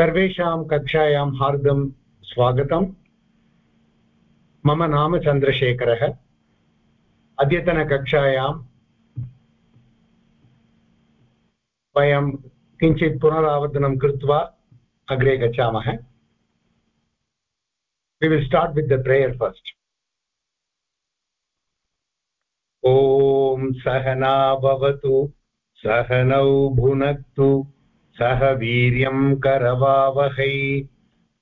सर्वेषां कक्षायां हार्दं स्वागतम्। मम नाम चन्द्रशेखरः। अद्यतनकक्षायां वयं किञ्चित् पुनरावर्तनं कृत्वा अग्रे गच्छामः। We will start with the prayer first. ॐ सहना भवतु, सहनौ भुनक्तु। सह वीर्यं करवावहै।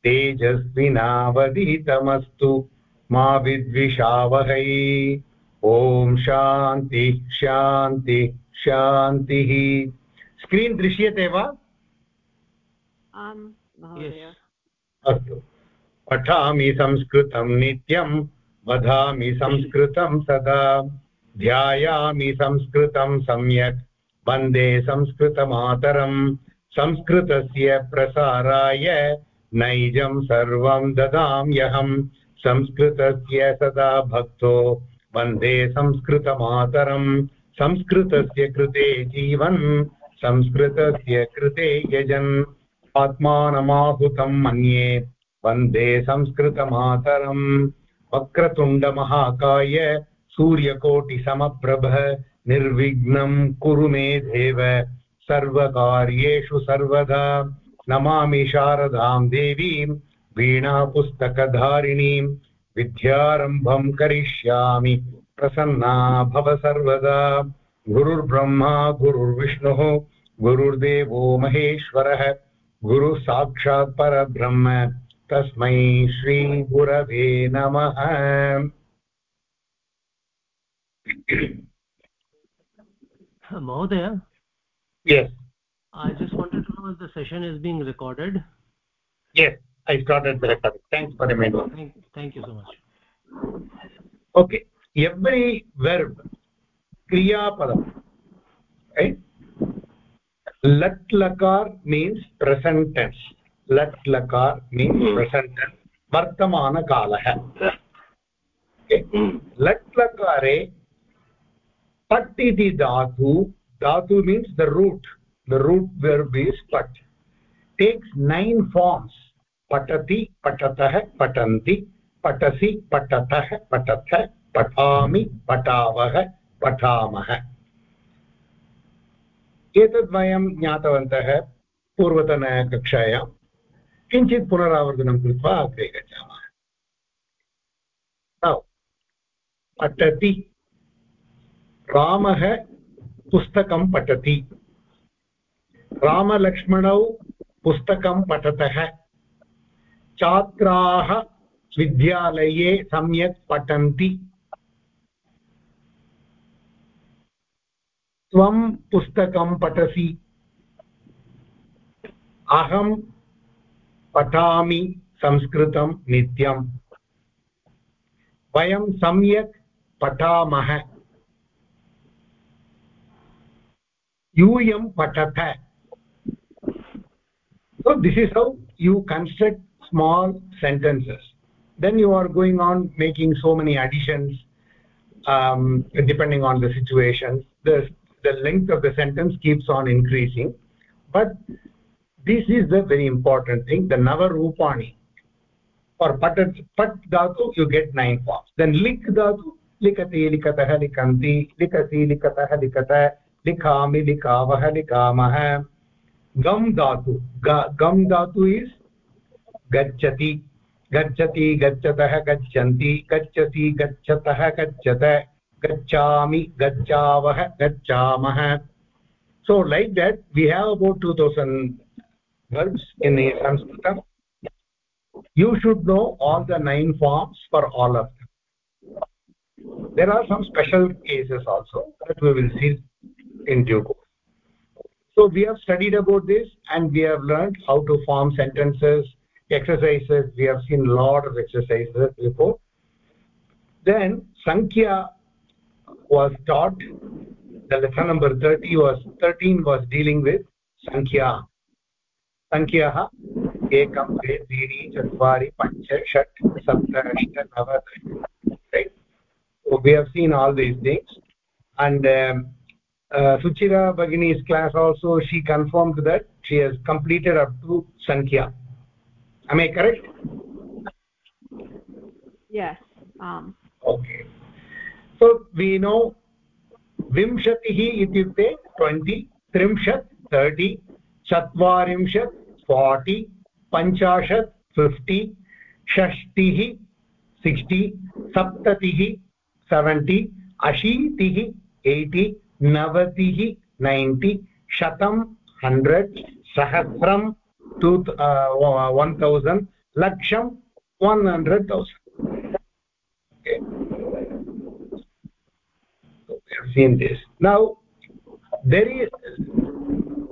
तेजस्विनावदितमस्तु मा विद्विषावहै। ॐ शान्ति शान्ति शान्तिः। स्क्रीन् दृश्यते वा? अस्तु। पठामि संस्कृतं नित्यं वदामि संस्कृतं सदा। ध्यायामि संस्कृतं सम्यक्। वंदे संस्कृतमातरम्। संस्कृतस्य प्रसाराय नैजं सर्वं ददाम्यहम् संस्कृतस्य सदा भक्तो वंदे संस्कृतमातरम्। संस्कृतस्य कृते जीवन्, संस्कृतस्य कृते यजन्। आत्मानमाहुतं मन्ये वंदे संस्कृतमातरम्। वक्रतुण्डमहाकाय सूर्यकोटिसमप्रभ, निर्विघ्नं कुरु मे देव। सर्वकार्येषु सर्वदा नमामि शारदां देवीं, वीणापुस्तकधारिणीं, विद्यारम्भं करिष्यामि, प्रसन्ना भव सर्वदा गुरुर्ब्रह्मा, गुरुर्विष्णुः, गुरुर्देवो महेश्वरः गुरुः साक्षात् परब्रह्म, तस्मै श्रीगुरवे नमः Mahodaya? Yes. I just wanted to know if the session is being recorded. Yes, I started the recording. Thanks for the reminding. Thank, thank you so much. Okay, every verb, kriya padam, right? Lat lakar means present tense. Lat lakar means present tense. वर्तमान कालः लट् लकारे पट् इति धातु dhatu means the root the root verb is pat takes nine forms patati patatah patanti patasi patatah patatha patami patavah पठामः एतद् वयं ज्ञातवन्तः पूर्वतनकक्षायां किञ्चित् पुनरावर्तनं कृत्वा अग्रे गच्छामः पठति रामः पुस्तकं पठति। रामलक्ष्मणौ पुस्तकं पठतः। छात्राः विद्यालये सम्यक् पठन्ति। त्वं पुस्तकं पठसि। अहं पठामि संस्कृतं नित्यम्। वयं सम्यक् पठामः। यूयं पठत so this is how you construct small sentences then you are going on making so many additions um, depending on the situation the the length of the sentence keeps on increasing but this is the very important thing the navarupani for pat pat dhatu you get nine forms then lik dhatu likati likatah likanti likasi likatah likata लिखामि लिखावः लिखामः। गम धातु। गम धातु is गच्छति। गच्छति, गच्छतः, गच्छन्ति। गच्छति गच्छतः, गच्छत। गच्छामि, गच्छावः, गच्छामः। So like that we have about two thousand verbs in संस्कृतम् you should know all the nine forms for all of there are some special cases also will see in due course so we have studied about this and we have learned how to form sentences exercises we have seen a lot of exercises before then sankhya was taught the lesson number 30 was 13 was dealing with sankhya सङ्ख्याः एकं द्वे त्रीणि चत्वारि पञ्च षट् सप्त अष्ट नव right so we have seen all these things and um, uh, suchira bagini's class also she confirmed that she has completed up to sankhya am i correct yes um okay so we know विंशतिः इत्युक्ते twenty त्रिंशत् thirty चत्वारिंशत् forty पञ्चाशत् fifty षष्टिः sixty सप्ततिः seventy अशीतिः eighty नवतिः ninety शतं हण्ड्रेड् सहस्रं टु वन् तौसण्ड् लक्षं one hundred thousand. Now there is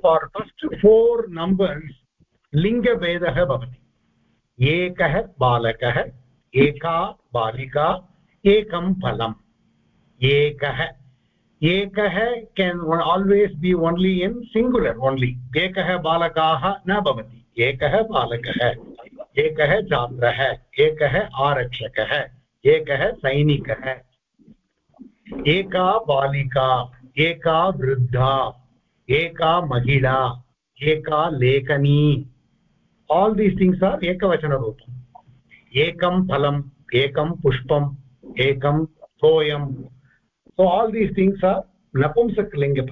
for first four numbers लिङ्गभेदः भवति एकः बालकः एका बालिका एकं फलम् एकः एकः can always be only in singular only एकः बालकाः न भवति, एकः बालकः, एकः छात्रः, एकः आरक्षकः, एकः सैनिकः। एका बालिका, एका वृद्धा, एका महिला, एका लेखनी। आल् दीस् थिङ्ग्स् आर् एकवचनरूपम्। एकं फलम्, एकं पुष्पम्, एकं सोऽयम् so all these things are napumsak linga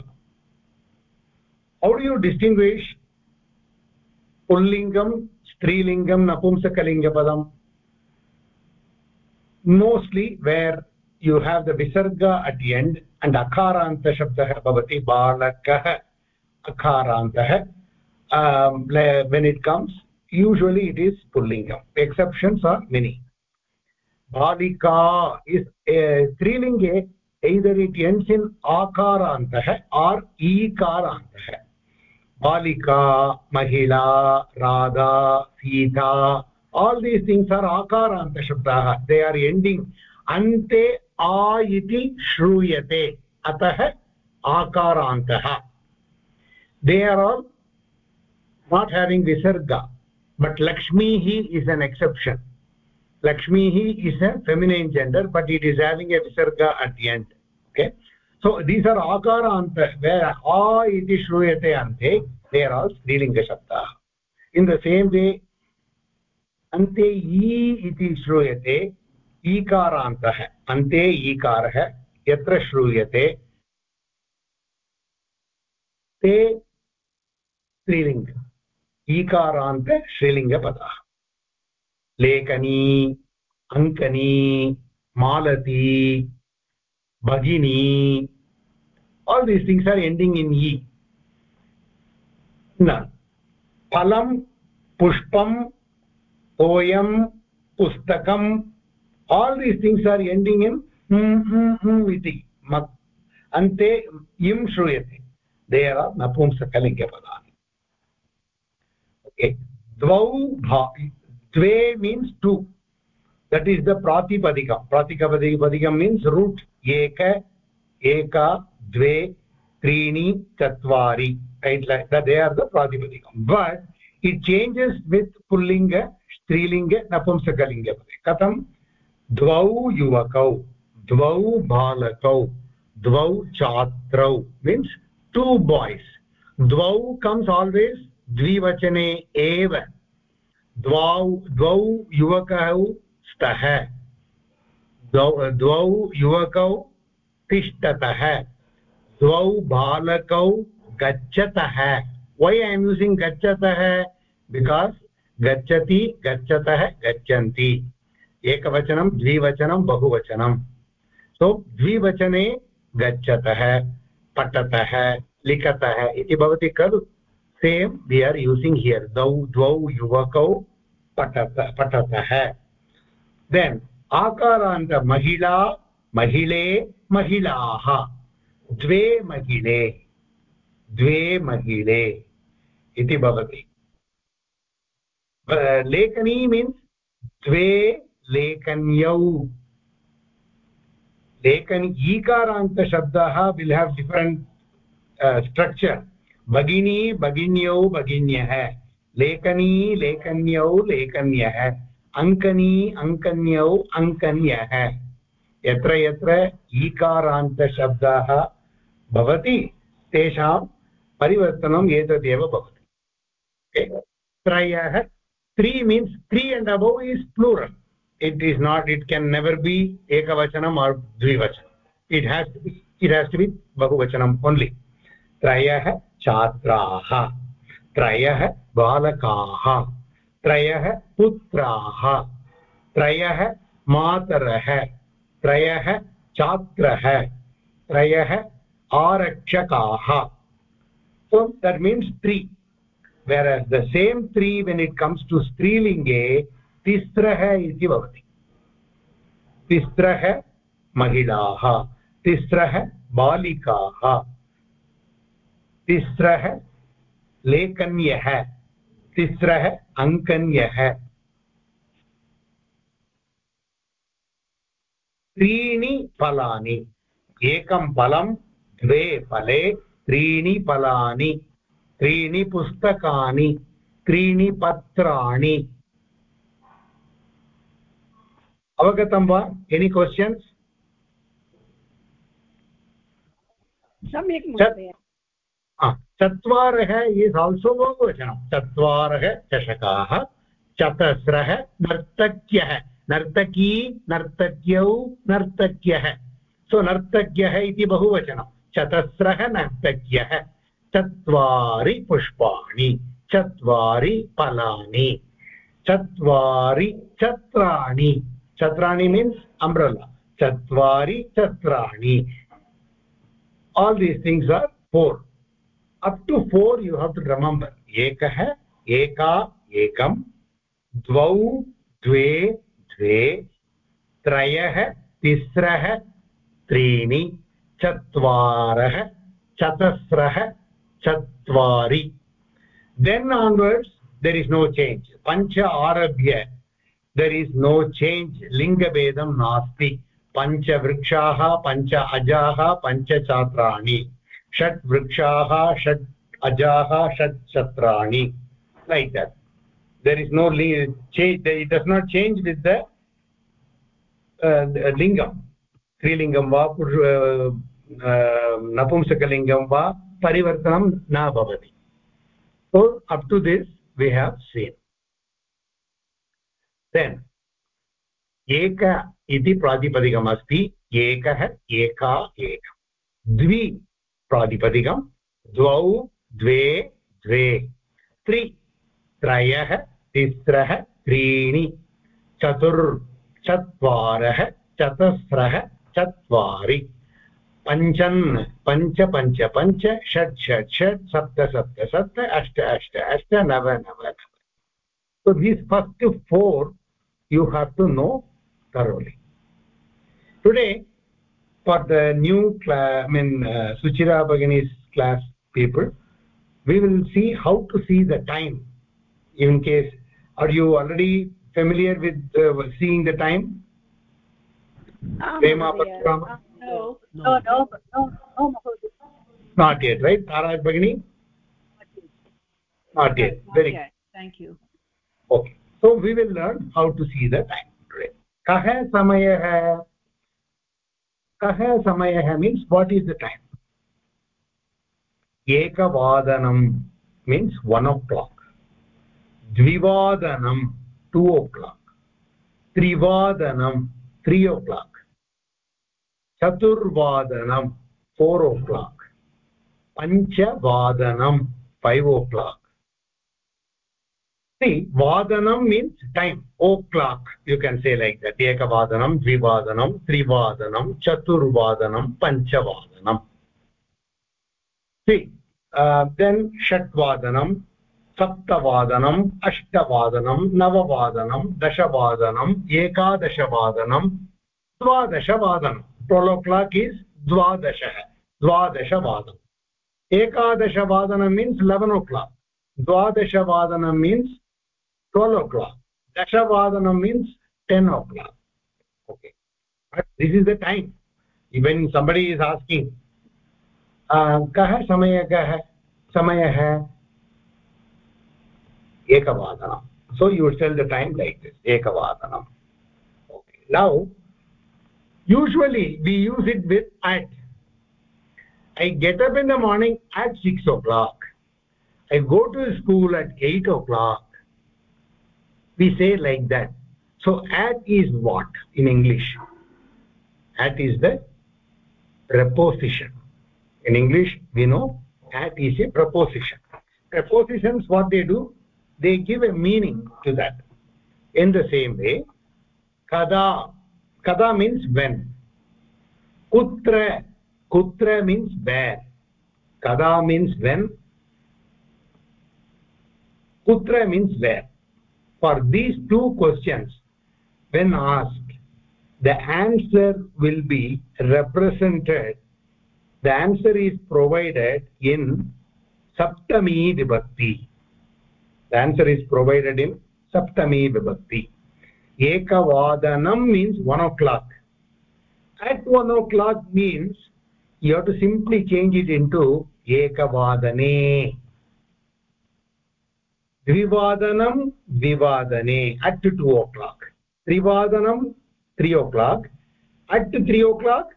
how do you distinguish pullingam strilingam napumsakalinga padam mostly where you have the visarga at the end and akaranta shabdah bhavati balakah. Akarantah um, when it comes usually it is pullingam. Exceptions are many. Balika is a strilinge either it ends in akarantah or ikarantah balika mahila radha sita all these things are akaranta shabdah they are ending ante a iti shruyate आ इति श्रूयते अतः आकारान्तः they are all not having विसर्ग but लक्ष्मीः is an exception लक्ष्मीः is a feminine gender but it is having a विसर्ग at the end okay so these are आकारान्त आ इति श्रूयते अन्ते दे आर् आल् स्त्रीलिङ्गशब्दाः इन् द सेम् वे अन्ते ई इति श्रूयते ईकारान्तः अन्ते ईकारः यत्र श्रूयते ते स्त्रीलिङ्ग ईकारान्त श्रीलिङ्गपदाः लेखनी अङ्कनी मालती, भगिनी all these things are ending in इ न। फलं पुष्पं ओयं पुस्तकम् all things things are ending in इति। अन्ते इं श्रूयते। देयर् आर् नपुंसकलिङ्गपदानि। द्वौ भा द्वे means two that is the प्रातिपदिकं प्रातिपदिपदिकं मीन्स् रूट् एक एक द्वे त्रीणि चत्वारि दे आर् द प्रातिपदिकं बट् इट् चेञ्जस् वित् पुल्लिङ्ग स्त्रीलिङ्ग नपुंसकलिङ्गपदे कथं द्वौ युवकौ द्वौ बालकौ द्वौ छात्रौ मीन्स् टु बाय्स् द्वौ कम्स् आल्वेस् द्विवचने एव द्वौ द्वौ युवकौ स्तः। द्वौ युवकौ तिष्ठतः। द्वौ बालकौ गच्छतः। वै ऐ एम् यूसिङ्ग् गच्छतः? बिकास् गच्छति, गच्छतः, गच्छन्ति। एकवचनं, द्विवचनं, बहुवचनं। सो द्विवचने गच्छतः, पठतः, लिखतः इति भवति खलु। Same we are using here द्वौ द्वौ युवकौ पठत पठतः देन् आकारान्त महिला महिले महिलाः द्वे महिले द्वे महिले इति भवति लेखनी मीन्स् द्वे लेखन्यौ लेखन् ईकारान्तशब्दाः विल् हेव् डिफरेण्ट् स्ट्रक्चर् भगिनी भगिन्यौ भगिन्यः, लेखनी लेखन्यौ लेखन्यः, अङ्कनी अङ्कन्यौ अङ्कन्यः। यत्र यत्र ईकारान्तशब्दाः भवति, तेषां परिवर्तनम् एतदेव भवति। त्रयः त्री means three and above is plural it is not it can never be एकवचनम् or द्विवचनम्. It has it has to be बहुवचनम् only त्रयः छात्राः। त्रयः बालकाः। त्रयः पुत्राः। त्रयः मातरः। त्रयः छात्रः। त्रयः आरक्षकाः। सो टु स्त्रीलिङ्गे तिस्रः इति भवति। तिस्रः महिलाः। तिस्रः बालिकाः। तिस्रः लेखन्यः तिस्रः अङ्कन्यः। त्रीणि फलानि एकं फलं द्वे फले त्रीणि फलानि त्रीणि पुस्तकानि त्रीणि पत्राणि। अवगतं वा? एनि क्वश्चन्स् सम्यक् चत्वारः इस् आल्सो बहुवचनं। चत्वारः चषकाः, चतस्रः नर्तक्यः। नर्तकी, नर्तक्यौ, नर्तक्यः। सो नर्तक्यः इति बहुवचनं। चतस्रः नर्तक्यः। चत्वारि पुष्पाणि। चत्वारि फलानि। चत्वारि छत्राणि। chatrani means umbrella chatvari chatrani all these things are four up to four you have to remember एकः एका एकं द्वौ द्वे द्वे त्रयः तिस्रः त्रीणि चत्वारः चतस्रः चत्वारि then onwards there is no change पञ्च आरभ्य देर् इस् नो चेञ्ज् लिङ्गभेदं नास्ति पञ्चवृक्षाः पञ्च अजाः पञ्चछात्राणि षट् वृक्षाः षट् अजाः षट् छत्राणि like that there is no लि change it does not change with the लिङ्गं स्त्रीलिङ्गं वा पुरु नपुंसकलिङ्गं वा परिवर्तनं न भवति so up to this we have seen then एक इति प्रातिपदिकमस्ति एकः एका एकं द्वि प्रातिपदिकं द्वौ, द्वे द्वे, त्रि, त्रयः, तिस्रः, त्रीणि, चतुर्, चत्वारः, चतस्रः, चत्वारि, पञ्चन्, पञ्च पञ्च पञ्च, षट् षट् षट्, सप्त सप्त सप्त, अष्ट अष्ट अष्ट, नव नव नव। So these first four you have to know thoroughly. Today for the new class i mean uh, suchira bagini's class people we will see how to see the time. In case are you already familiar with uh, seeing the time? Um, no, no, no, no, no, not yet right? Tara bagini not yet. very thank you. Okay. So we will learn how to see the time. Today kah samayah कः समयः means what is the time एकवादनं means one o'clock द्विवादनं two o'clock त्रिवादनं three o'clock चतुर्वादनं four o'clock पञ्चवादनं five o'clock see vadanam means time o'clock you can say like that ekavadanam dvivadanam trivadanam chaturvadanam panchavadanam see uh, then षट्वादनं सप्तवादनम् अष्टवादनं नववादनं दशवादनम् एकादशवादनं द्वादशवादनं ट्वेल्व् ओ क्लाक् इस् द्वादशः द्वादशवादनम् एकादशवादनं means eleven o'clock द्वादशवादनं means 12 o'clock. Dashavadana means 10 o'clock. Okay. But this is the time. When somebody is asking ah, samayah ekavadanam. So you would tell the time like this. Ekavadanam. Okay. Now usually we use it with at. I get up in the morning at 6 o'clock. I go to school at 8 o'clock we say like that. So at is what in english? At is the preposition. In english we know at is a preposition. Prepositions what they do? They give a meaning to that. In the same way kada kada means when. Kutra kutra means where. Kada means when. Kutra means where for these two questions when asked the answer will be represented. The answer is provided in saptami vibhakti. The answer is provided in saptami vibhakti. Ekavadanam means 1 o'clock. At 1 o'clock means you have to simply change it into ekavadane द्विवादनं द्विवादने at two o'clock त्रिवादनं three o'clock at three o'clock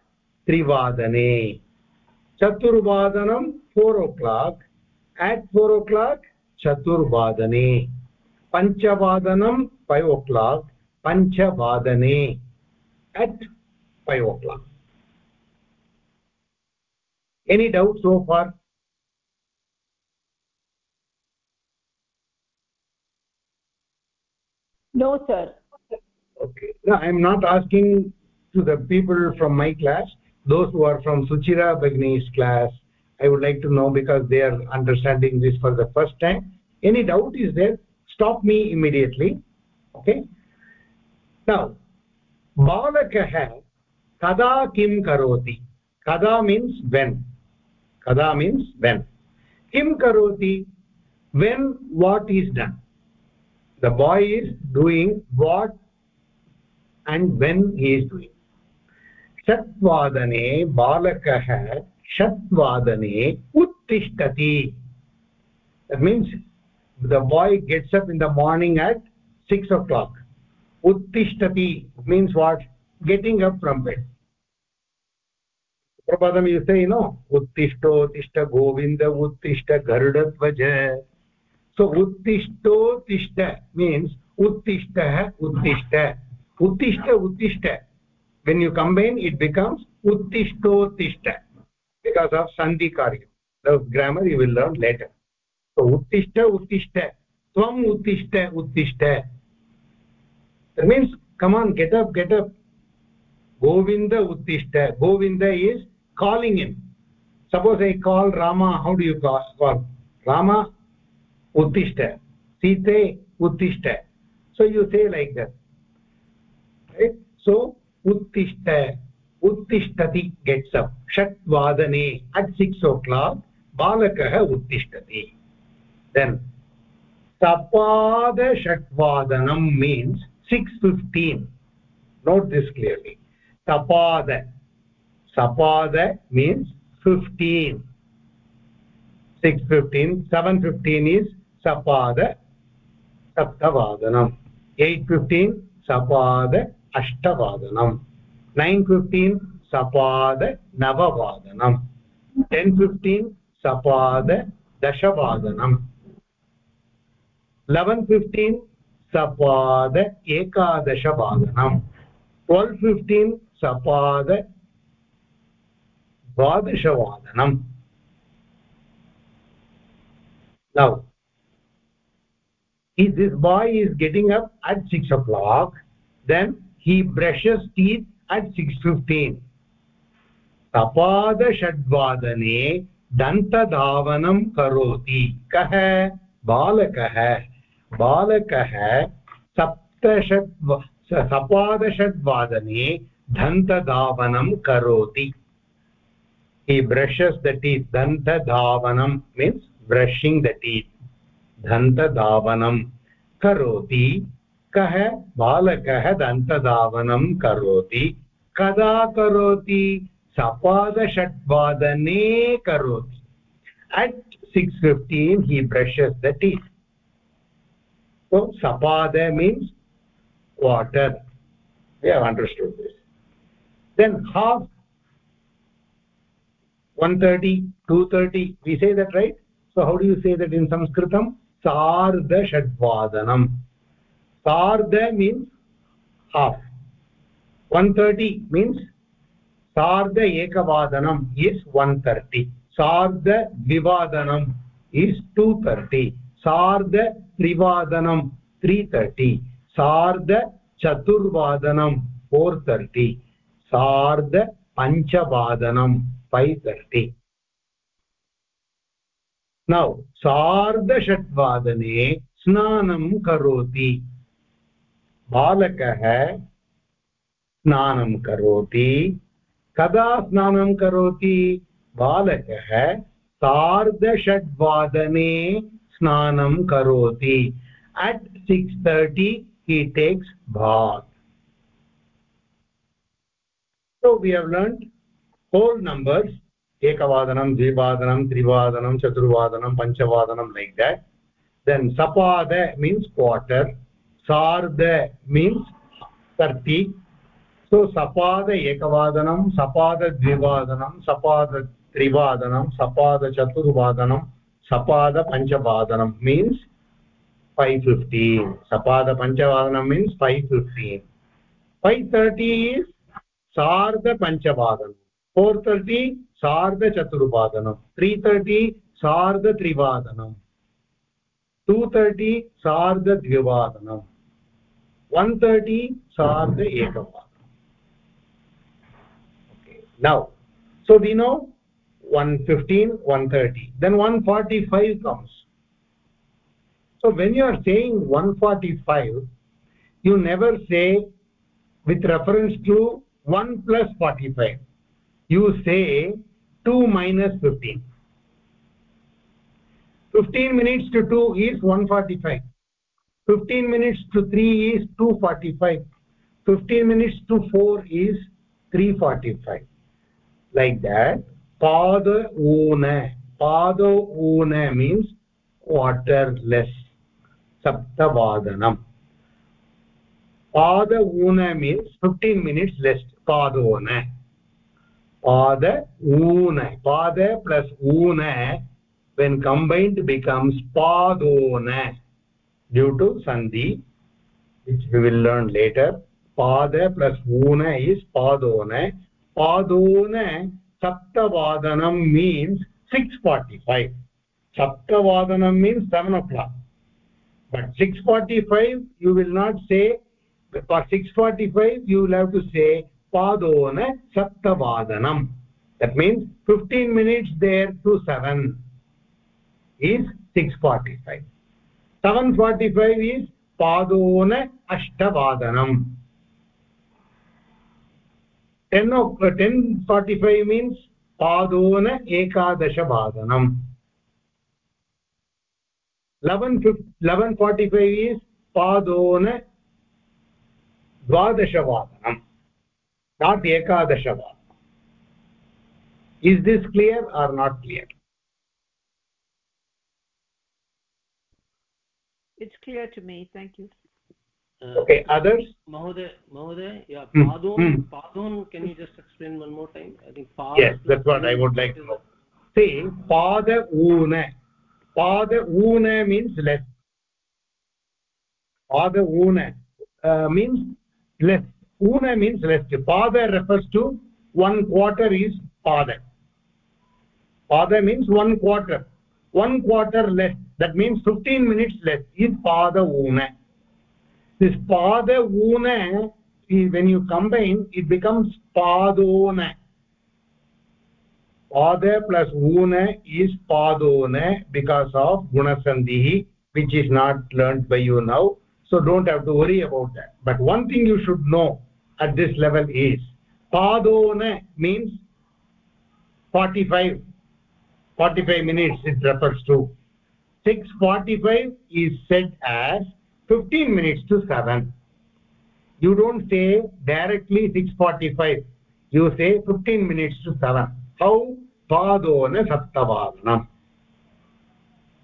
त्रिवादने चतुर्वादनं four o'clock at four o'clock चतुर्वादने पञ्चवादनं five o'clock पञ्चवादने at five o'clock any doubt so far? No sir. Okay. No i am not asking to the people from my class. Those who are from suchira bagni's class i would like to know because they are understanding this for the first time. Any doubt is there stop me immediately. Okay? Now balakah kada kim karoti? Kada means when. Kada means when. Kim karoti? When what is done the boy is doing what and when he is doing षट्वादने बालकः षट्वादने उत्तिष्ठति that means the boy gets up in the morning at 6 o'clock uttishtati means what getting up from bed प्रपदं you say no उत्तिष्ठोत्तिष्ठ Govind उत्तिष्ठ गरुडध्वज सो उत्तिष्ठो तिष्ठ means उत्तिष्ठः उत्तिष्ठ उत्तिष्ठ उत्तिष्ठ when you combine it becomes उत्तिष्ठोत्तिष्ठ because of सन्धि कार्यं the grammar you will learn later so उत्तिष्ठ उत्तिष्ठ त्वम् उत्तिष्ठ उत्तिष्ठ means कमान् get up get up Govinda उत्तिष्ठ Govinda is calling in suppose I call Rama how do you call Rama uttishta site uttishta so you say like that right so uttishta uttishtati gets up shat vadane at 6 o'clock balakah uttishtati then sapada shatvadanam means 615 note this clearly sapada sapada means 15 615 715 is सपाद सप्तवादनम्. Eight fifteen सपाद अष्टवादनम्. Nine fifteen सपाद नववादनम्. Ten fifteen सपाद दशवादनम्. Eleven fifteen सपाद एकादशवादनम्. ट्वेल्व् फिफ्टीन् सपाद द्वादशवादनम्. Now if this boy is getting up at 6 o'clock then he brushes teeth at 6:15 सपाद षड्वादने दन्तधावनं करोति कः बालकः बालकः सप्तषड् सपादषड्वादने दन्तधावनं करोति he brushes the teeth dantadhavanam means brushing the teeth दन्तधावनं करोति। कः बालकः दन्तधावनं करोति? कदा करोति? सपादषड्वादने करोति। At six fifteen he the tea so Sapad means quarter understand this then half one thirty two thirty we say that right so how do you say that in संस्कृतम् सार्धषड्वादनम् sarda means half 130 means sarda ekavadanam is 130 sarda vivadanam is 230 sarda trivadanam 330 sarda chaturvadanam 430 sarda panchavadanam 530 now सार्धषट्वादने स्नानं करोति। बालकः स्नानं करोति। कदा स्नानं करोति? बालकः सार्धषड्वादने स्नानं करोति। At 6:30 he takes bath. So we have learned whole numbers. Ekavadanam dvivadanam trivadanam chaturvadanam panchavadanam like that then sapada means quarter sarda means 30 so sapada ekavadanam sapada dvivadanam sapada trivadanam sapada chaturvadanam sapada panchavadanam means 515 sapada panchavadanam means 515 530 is sarda panchavadanam 430 सार्धचतुर्वादनं three thirty सार्धत्रिवादनं two thirty सार्धद्विवादनं one thirty सार्ध एकवादनं now so we now one fifteen one thirty then one forty five comes so when you are saying one forty five you never say with reference to one plus you say 2 minus 15 15 minutes to 2 is 145 15 minutes to 3 is 245 15 minutes to 4 is 345 like that pada una pada una means quarter less saptavadanam pada una means 15 minutes less. Padona pada una pada plus una when combined becomes padona due to sandhi which we will learn later. pada plus una is padona padona saptavadanam means 645 saptavadanam means 7 o'clock. But 645 you will not say for 645 you will have to say padona saptavadanam that means 15 minutes there to 7 is 645 745 is padona ashtavadanam 10 of 1045 means padona ekadashavadanam 1145 is padona dvadashavadanam not ekadashavadanam is this clear or not clear? It's clear to me. Thank you. Uh, okay others? Mahoday, Mahoday, yeah, Padon, hmm. Padon, can you just explain one more time? I think Pad. yes that's what i would like to know. See pada una pada una means less. Pada una uh, means less una means less pada refers to one quarter is pada pada means one quarter. One quarter less. That means 15 minutes less is pada una this pada una when you combine it becomes padona pada plus una is padona because of gunasandhi which is not learned by you now. So don't have to worry about that. But one thing you should know at this level is. Padona means 45 45 minutes it refers to. 645 is said as 15 minutes to 7 you don't say directly 645 you say 15 minutes to 7 how? Padona saptavadanam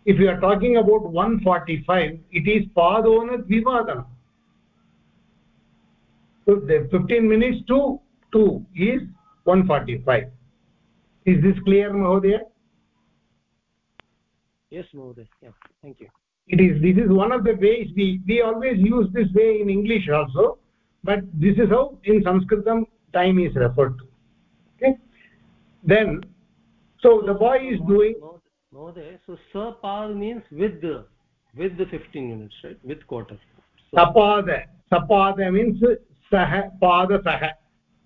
if you are talking about 145 it is padona the 15 minutes to 2 is 145 is this clear mahodaya? Yes, Mahoday. Yeah, thank you. it is this is one of the ways we we always use this way in english also but this is how in sanskritam time is referred to. Okay? Then so the boy is doing Mohode, so sapad means with the with the 15 units right? With quarter. So, sapada sapada means pada sah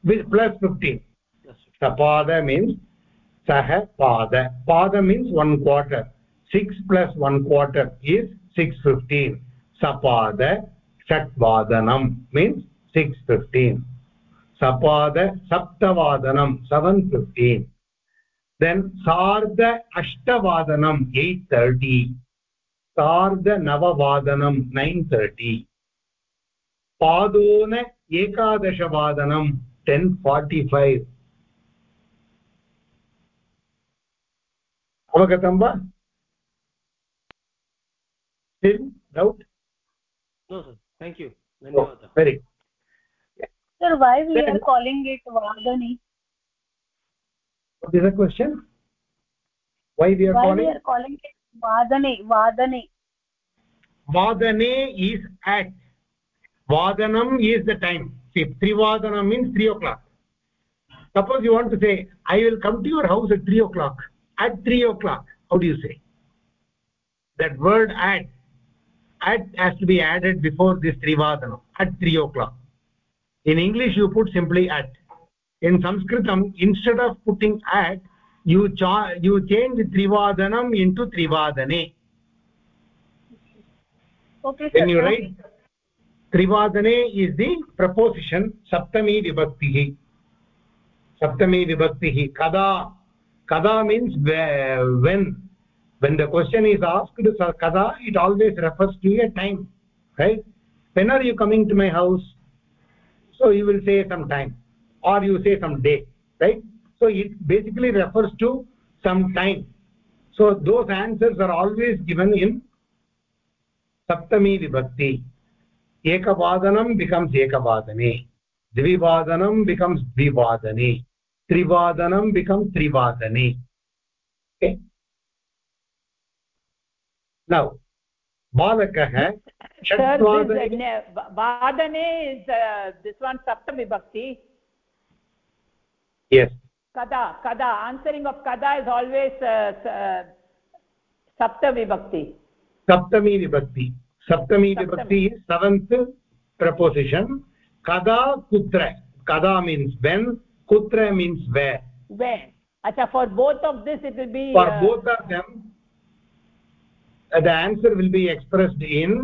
with plus 15 yes, sapada means sah pada pada means one quarter 6 plus 1 quarter is 615 sapada षट्वादनं means 615 sapada saptavadanam 715 then sardha ashtavadanam 830 sardha navavadanam 930 पादोन एकादशवादनं ten forty five अवगतं वा doubt sir thank you dhanyawad oh, very sir why we are calling it vadani what is the question why we are why calling we are calling it vadane vadane vadane is at vadanam is the time. See trivadanam means 3 o'clock. Suppose you want to say i will come to your house at 3 o'clock. At 3 o'clock how do you say? That word at at has to be added before this trivadana at 3 o'clock. In english you put simply at. In sanskritam instead of putting at you you change trivadanam into trivadane okay sir. when you write त्रिवादने is the preposition सप्तमी विभक्तिः। सप्तमी विभक्तिः, कदा? कदा means when when the question is asked कदा it always refers to a time right when are you coming to my house so you will say some time or you say some day right so it basically refers to some time so those answers are always given in सप्तमी विभक्ति। एकवादनं becomes एकवादने द्विवादनं becomes द्विवादने त्रिवादनं become त्रिवादने. Now बालकः uh, वादने uh, सप्तविभक्ति कदा कदा आन्सरिङ्ग् आफ् कदा इस् uh, आल्वेस् सप्तविभक्ति सप्तमी विभक्ति। सप्तमी विभक्ति सेवेंथ प्रपोजिशन कदा कुत्र? कदा मीन्स् वेन् कुत्र मीन्स् वे वे अच्छा for both of this it will be for both of them the answer will be expressed in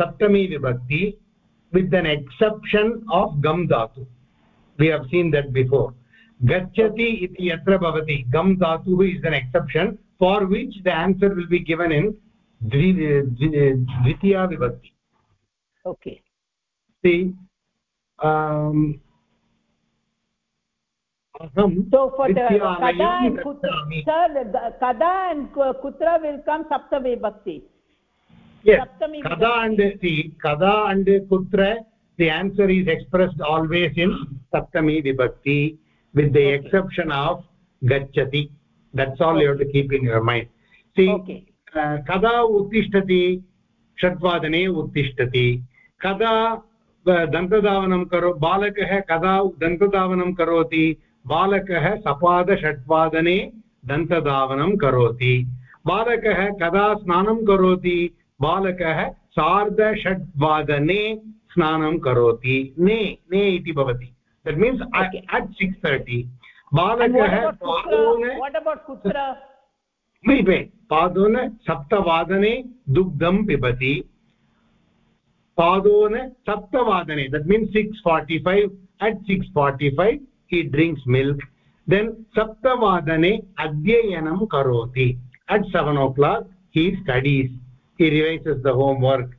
सप्तमी विभक्ति वित् एन् एक्सेप्शन् आफ् गम् धातु। We have seen that before गच्छति इति यत्र भवति गम् धातुः is an exception for which the answer will be given in द्वितीया विभक्ति ओके। कदा कदा अण्ड् कदा अण्ड् कुत्र सप्तमी विभक्ति वित् दि एक्सेप्शन् आफ् गच्छति। That's all you keep in your mind kada uttishtati षट्वादने उत्तिष्ठति। कदा दन्तधावनं करो बालकः कदा दन्तधावनं करोति? बालकः सपादषट्वादने दन्तधावनं करोति। बालकः कदा स्नानं करोति? बालकः सार्धषड्वादने स्नानं करोति। ने ने इति भवति। That means at six thirty बालकः समीपे पादोन सप्तवादने दुग्धं पिबति। पादोन सप्तवादने that means six forty five at six forty five he drinks milk then सप्तवादने अध्ययनं करोति। At seven o'clock he studies he revises the homework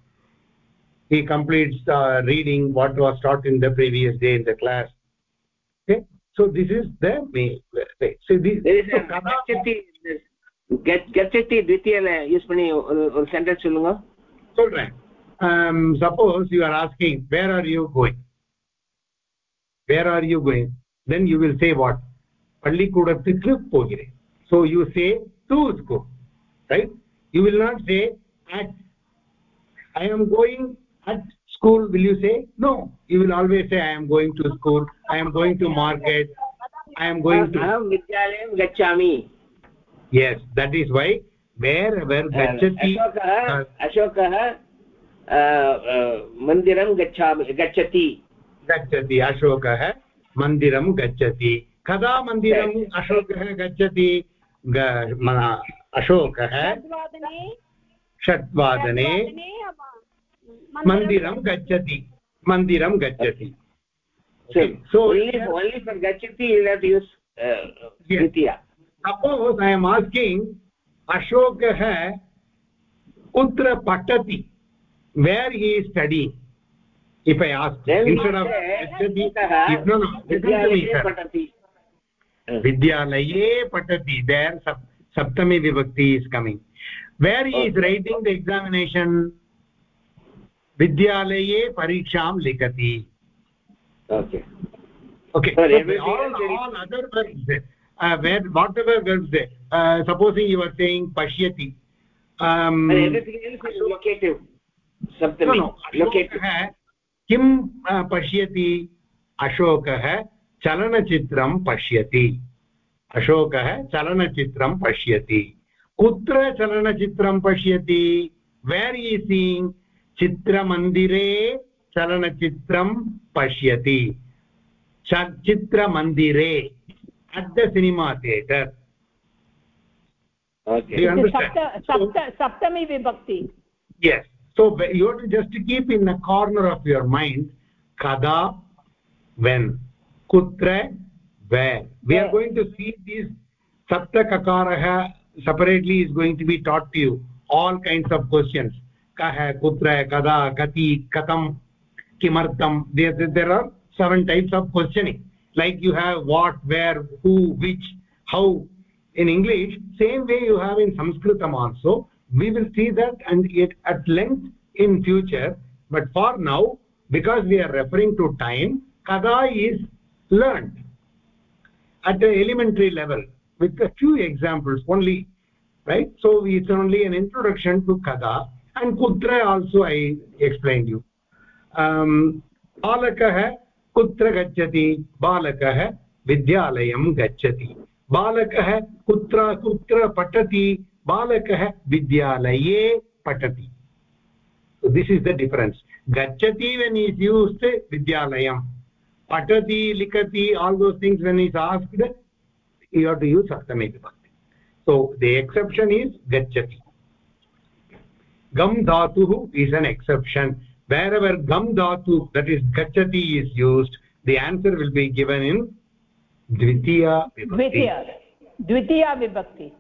he completes reading what was start in the previous day in the class so this is the a gachati get gachati dvitiya use பண்ணி ஒரு sentence சொல்லுங்க சொல்றேன் um suppose you are asking where are you going where are you going then you will say what பள்ளிக்கூடத்துக்கு போகிறேன் so you say to school right you will not say at i am going at school will you say no you will always say i am going to school i am going to market i am going to aham vidyalayam gacchami Yes that is why wherever gachati ashokah ashokah मन्दिरं गच्छामि गच्छति गच्छति अशोकः मन्दिरं गच्छति कदा मन्दिरम् अशोकः गच्छति अशोकः षड्वादने मन्दिरं गच्छति मन्दिरं गच्छति so only only for uh, suppose i am asking ashokah kutra patati where he is studying if i ask instead of gachati no no listen to me sir vidyalaye patati there saptami vibhakti is coming where he is writing the examination vidyalaye pariksham likati okay okay uh, where whatever verbs there uh, supposing you are saying pashyati um and everything else is locative saptami no, no. locative किं पश्यति अशोकः चलनचित्रं पश्यति अशोकः चलनचित्रं पश्यति कुत्र चलनचित्रं पश्यति वेर् ई seeing चित्रमन्दिरे चलनचित्रं पश्यति चित्रमन्दिरे अट् द सिनिमा थियेटर् सप्तमी विभक्ति yes so you have to just keep in the corner of your mind kada when kutra where we are going to see these sapta kakarah separately is going to be taught to you all kinds of questions kah kutra kada kati katam kimartam there, there are seven types of questioning like you have what where who which how in english same way you have in sanskritam also. We will see that and it at length in future. But for now because we are referring to time kada is learned at the elementary level with a few examples only right? So it's only an introduction to kada and kutra also i explained you. Um balakah कुत्र गच्छति? बालकः विद्यालयं गच्छति। बालकः कुत्र कुत्र पठति? बालकः विद्यालये पठति। दिस् इस् द डिफरेन्स् गच्छति वेन् इस् यूस्ड् विद्यालयं। पठति, लिखति all those things when is asked you her to use अर्थम् इति भवति सो द एक्सेप्शन् इस् गच्छति। गम् धातुः is an exception wherever gam dhatu that is gachati is used the answer will be given in dvitiya vibhakti. Dvitiya. Vibhakti.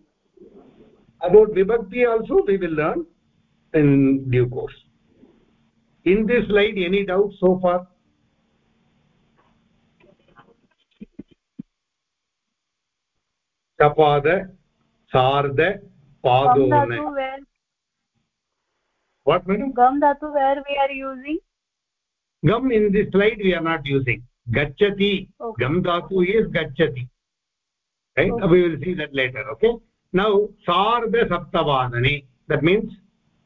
About vibhakti also we will learn in due course. In this slide any doubt so far? Sapad sard padone what madam? Gam dhatu where we are using? Gam in this slide we are not using. Gacchati. Okay. gam dhatu is gacchati. Right? Okay. we will see that later okay? Now sardha saptavadane that means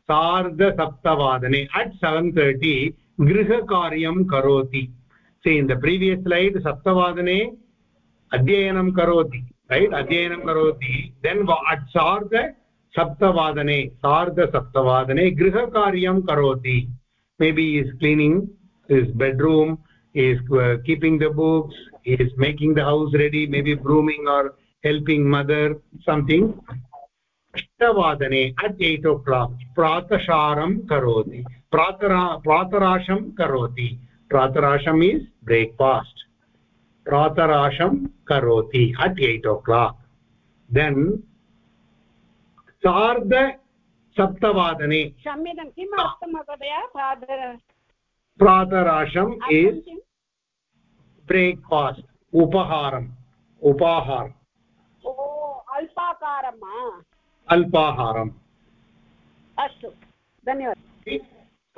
sardha saptavadane at 7:30 griha karyam karoti. See in the previous slide saptavadane adhyayanam karoti. Right? Adhyayanam karoti. Then at sardha सप्तवादने, सार्धसप्तवादने गृहकार्यं करोति। May be is cleaning his bedroom is keeping the books is making the house ready may be grooming or helping mother something अष्टवादने at eight o'clock प्रातशारं करोति प्रातरा प्रातराशं करोति प्रातराशम् इस् ब्रेक्फास्ट् प्रातराशं करोति at eight o'clock then सार्ध सप्तवादने। क्षम्यतां किम् अर्थं महोदय? प्रातराशम् इस् ब्रेक्फास्ट् उपहारम् उपाहारम्। अल्पाकारम् अल्पाहारम्। अस्तु धन्यवादः।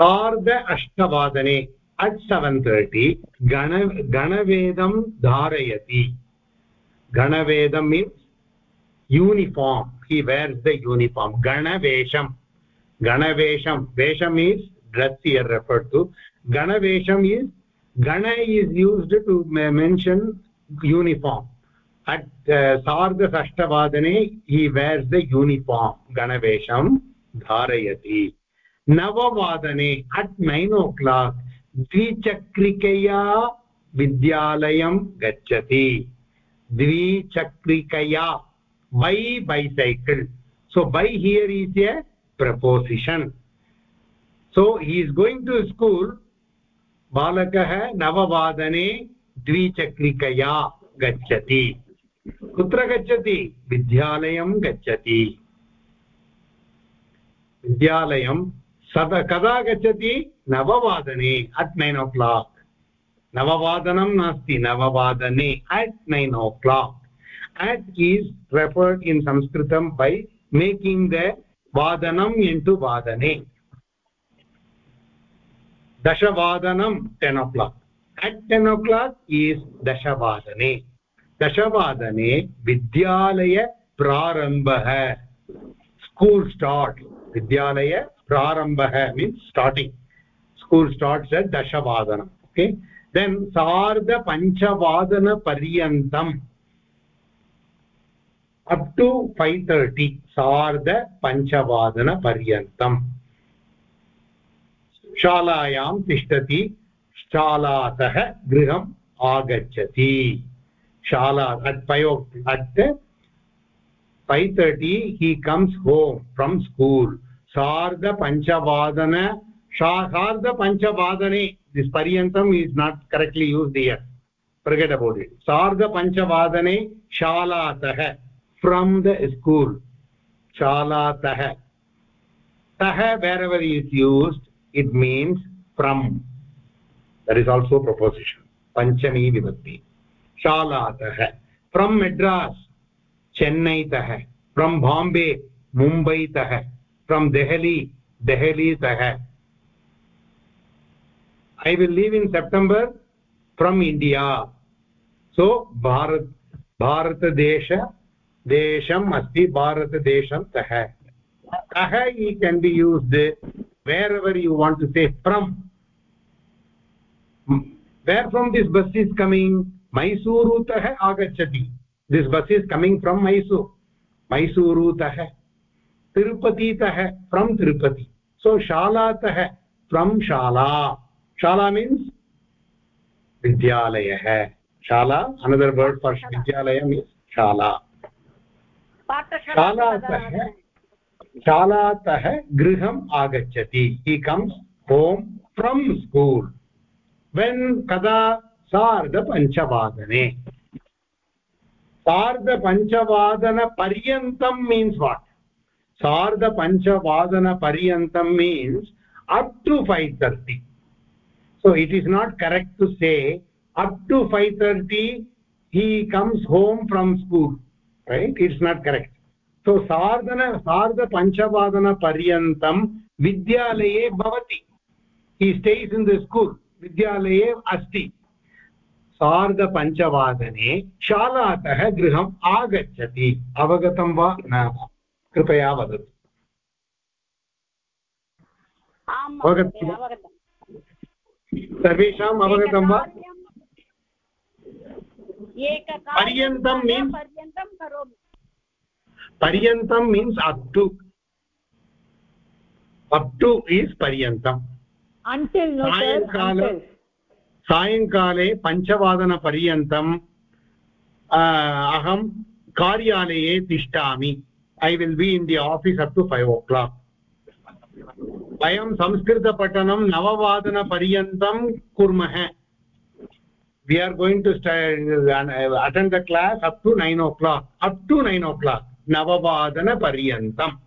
सार्ध अष्टवादने अट् सेवेन् तर्टि गण गणवेदं धारयति। गणवेदं means uniform he wears the uniform ganavesham ganavesham vesham is dress here referred to ganavesham is gana is used to mention uniform at uh, sardha sashtvadane he wears the uniform ganavesham dharayati navavadane at 9 o'clock द्विचक्रिकया विद्यालयं गच्छति द्विचक्रिकया by bicycle. So, by here is a preposition. So, he is going to school. बालकः नववादने द्विचक्रिकया गच्छति। कुत्र गच्छति? विद्यालयं गच्छति। विद्यालयं सद, कदा गच्छति? नववादने अट् नैन् ओ क्लाक् नववादनं नास्ति, नववादने at nine o'clock at is referred in sanskritam by making the vadanam into vadane dashavadanam 10 o'clock at 10 o'clock is dashavadane prarambah school start vidyalaya prarambah means starting school starts at dashavadana okay then sardha panchavadana paryantam to 5:30 sardha panchavadana paryantam. शालायां तिष्ठति शालातः गृहम् आगच्छति शाला at 5 at 5:30 he comes home from school. सार्धपञ्चवादन सार्धपञ्चवादने this पर्यन्तम् is not correctly forget about it. सार्धपञ्चवादने शालातः from the school shalatah tah wherever is used it means from that is also proposition panchami vibhakti shalatah from madras chennai tah from bombay mumbai tah from delhi delhi tah i will leave in september from india so bharat bharat desha desham asti bharat desham tah tah it can be used wherever you want to say from where from this bus is coming mysuru tah agachati this bus is coming from mysore mysuru tah tirupati tah from tirupati so shala tah from shala shala means vidyalayah shala another word for vidyalaya means shala शालातः शालातः गृहम् आगच्छति। He comes home from school when कदा? सार्धपञ्चवादने। सार्धपञ्चवादनपर्यन्तं means what सार्धपञ्चवादनपर्यन्तं means up to five thirty so, it is not correct to say up to 5:30 he comes home from school. Right it's not correct so sardana sardha panchavadana paryantam vidyalaye bhavati he stays in the school vidyalaye asti sardha panchavadane शालातः गृहम् आगच्छति अवगतं वा न कृपया वदतु अवगतं वा सर्वेषाम् अवगतं वा पर्यन्तं मीन्स् पर्यन्तं करोमि। पर्यन्तं means up to up to is पर्यन्तम् sir सायङ्काल सायङ्काले पञ्चवादनपर्यन्तम् अहं कार्यालये तिष्ठामि. I will be in the office up to five o'clock वयं संस्कृतपठनं नववादनपर्यन्तं कुर्मः। We are going to start, uh, attend the class up to 9 o'clock up to 9 o'clock navavadana paryantam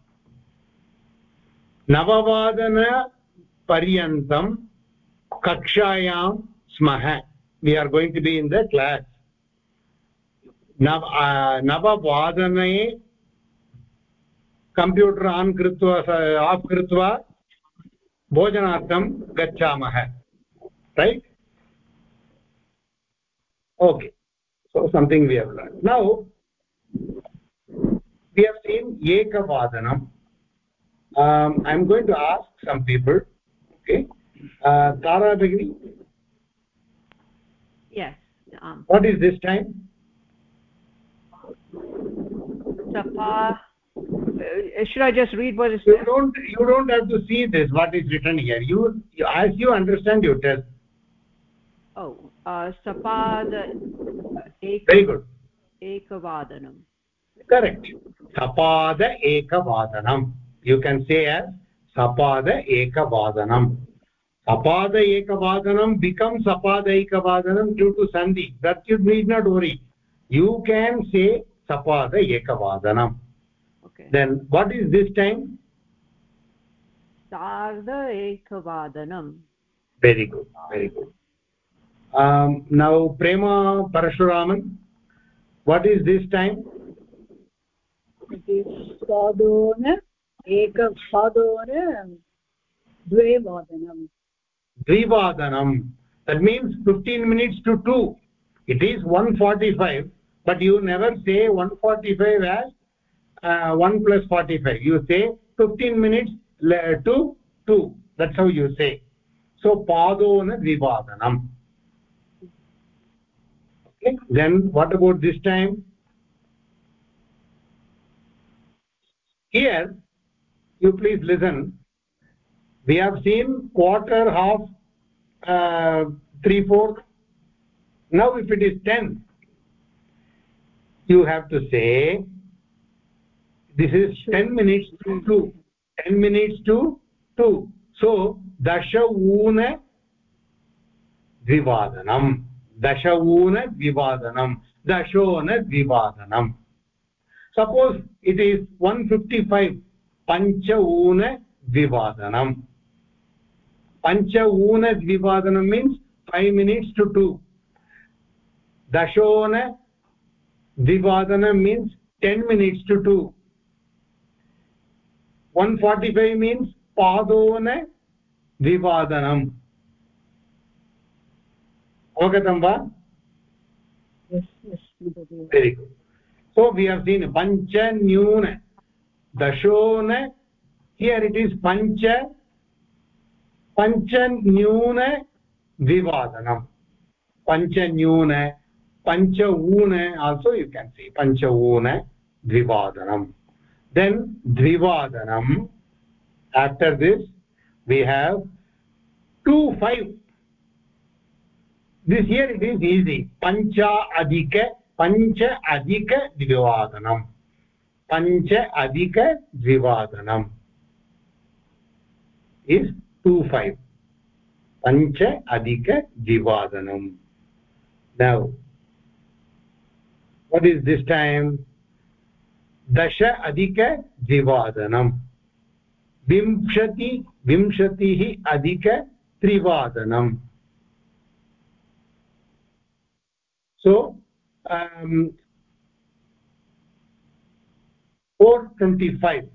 navavadana paryantam kakshayam smah we are going to be in the class uh, computer on कृत्वा off कृत्वा भोजनार्थं गच्छामः right okay. So something we have learned. Now we have seen ekavadanam um, i'm going to ask some people okay? Uh, tara begini yes um. What is this time? Sapa uh, should i just read what is you don't you don't have to see this what is written here. You, you as you understand you tell oh uh sapad very good ekavadanam correct sapada ekavadanam you can say as sapada ekavadanam sapada ekavadanam becomes sapada ekavadanam due to sandhi that you need not worry you can say sapada ekavadanam okay then what is this time sarda ekavadanam very good very good um, now prema parashuraman what is this time स्वादोन एकपादोन द्वे वादनम् dvivadanam that means 15 minutes to 2 it is 145 but you never say 145 as uh, 1 plus 45 you say 15 minutes to 2 that's how you say so padona dvivadanam okay then what about this time? Here you please listen. We have seen quarter half uh, three fourth now if it is 10 you have to say this is 10 minutes to 2 10 minutes to 2 so dasha una dvivadanam दशऊनद्विवादनं दशोनद्विवादनम् suppose it is one fifty five पञ्च ऊनद्विवादनम् पञ्च ऊनद्विवादनं means five minutes to two दशोनद्विवादनं means ten minutes to two one forty five means पादोनद्विवादनम् अवगतं वा very सो वि हर् seen पञ्च न्यून दशोन here it is पञ्च पञ्च न्यून द्विवादनम् पञ्च न्यून पञ्च ऊन आल्सो यु केन् सी पञ्च ऊन द्विवादनम् then द्विवादनम् after this we have to five it is easy. Pancha adhika पञ्च अधिक पञ्च अधिक द्विवादनम् इस् टु फैव् पञ्च अधिक द्विवादनम् now what is this time दश अधिक द्विवादनम् विंशति विंशतिः अधिक त्रिवादनम् so um, 425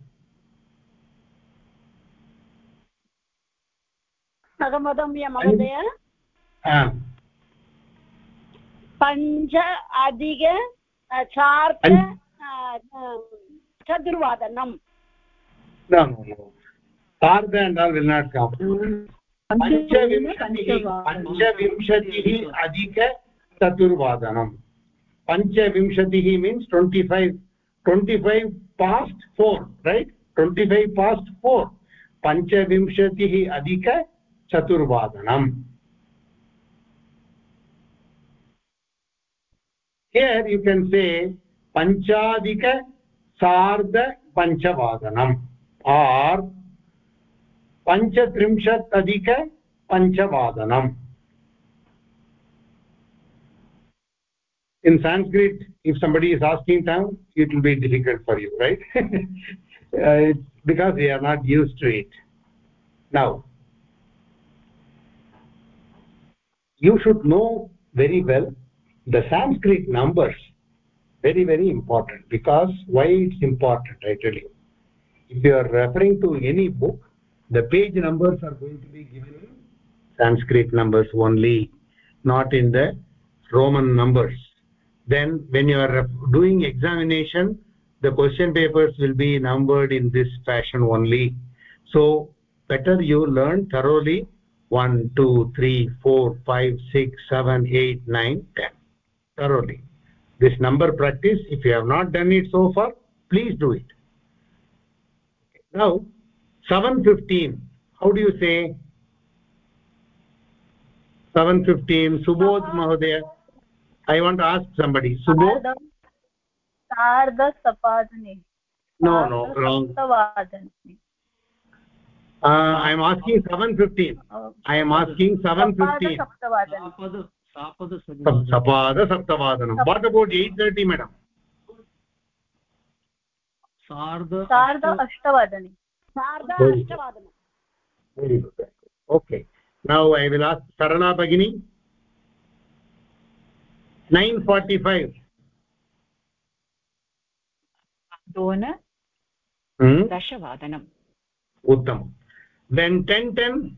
अगमदम्य महोदय पञ्च अधिक चार्च चतुर्वादनम् no no no sarda and all will not come चतुर्वादनं पञ्चविंशतिः means twenty five twenty five past four right twenty five past four पञ्चविंशतिः अधिकचतुर्वादनम् हियर् यु केन् से पञ्चाधिकसार्धपञ्चवादनम् आर् पञ्चत्रिंशत् अधिकपञ्चवादनम् in sanskrit if somebody is asking time it will be difficult for you right? Uh, because we are not used to it. Now you should know very well the sanskrit numbers. Very very important. Because why it's important i tell you. If you are referring to any book the page numbers are going to be given in sanskrit numbers only not in the roman numbers then when you are doing examination the question papers will be numbered in this fashion only. So better you learn thoroughly. 1 2 3 4 5 6 7 8 9 10 thoroughly. This number practice if you have not done it so far please do it. Now 715 how do you say? 715 subodh mahodaya i want to ask somebody subho subodh सार्धसपादने no no wrong सप्तवादने uh, i am asking 715 i am asking 715 सप्तवादने सापद सापद what about 830 madam सार्ध सार्ध अष्टवादने सार्ध Very very good okay now i will ask sarana bagini 945 दोन hmm दशवादनम्। उत्तमं। Then 1010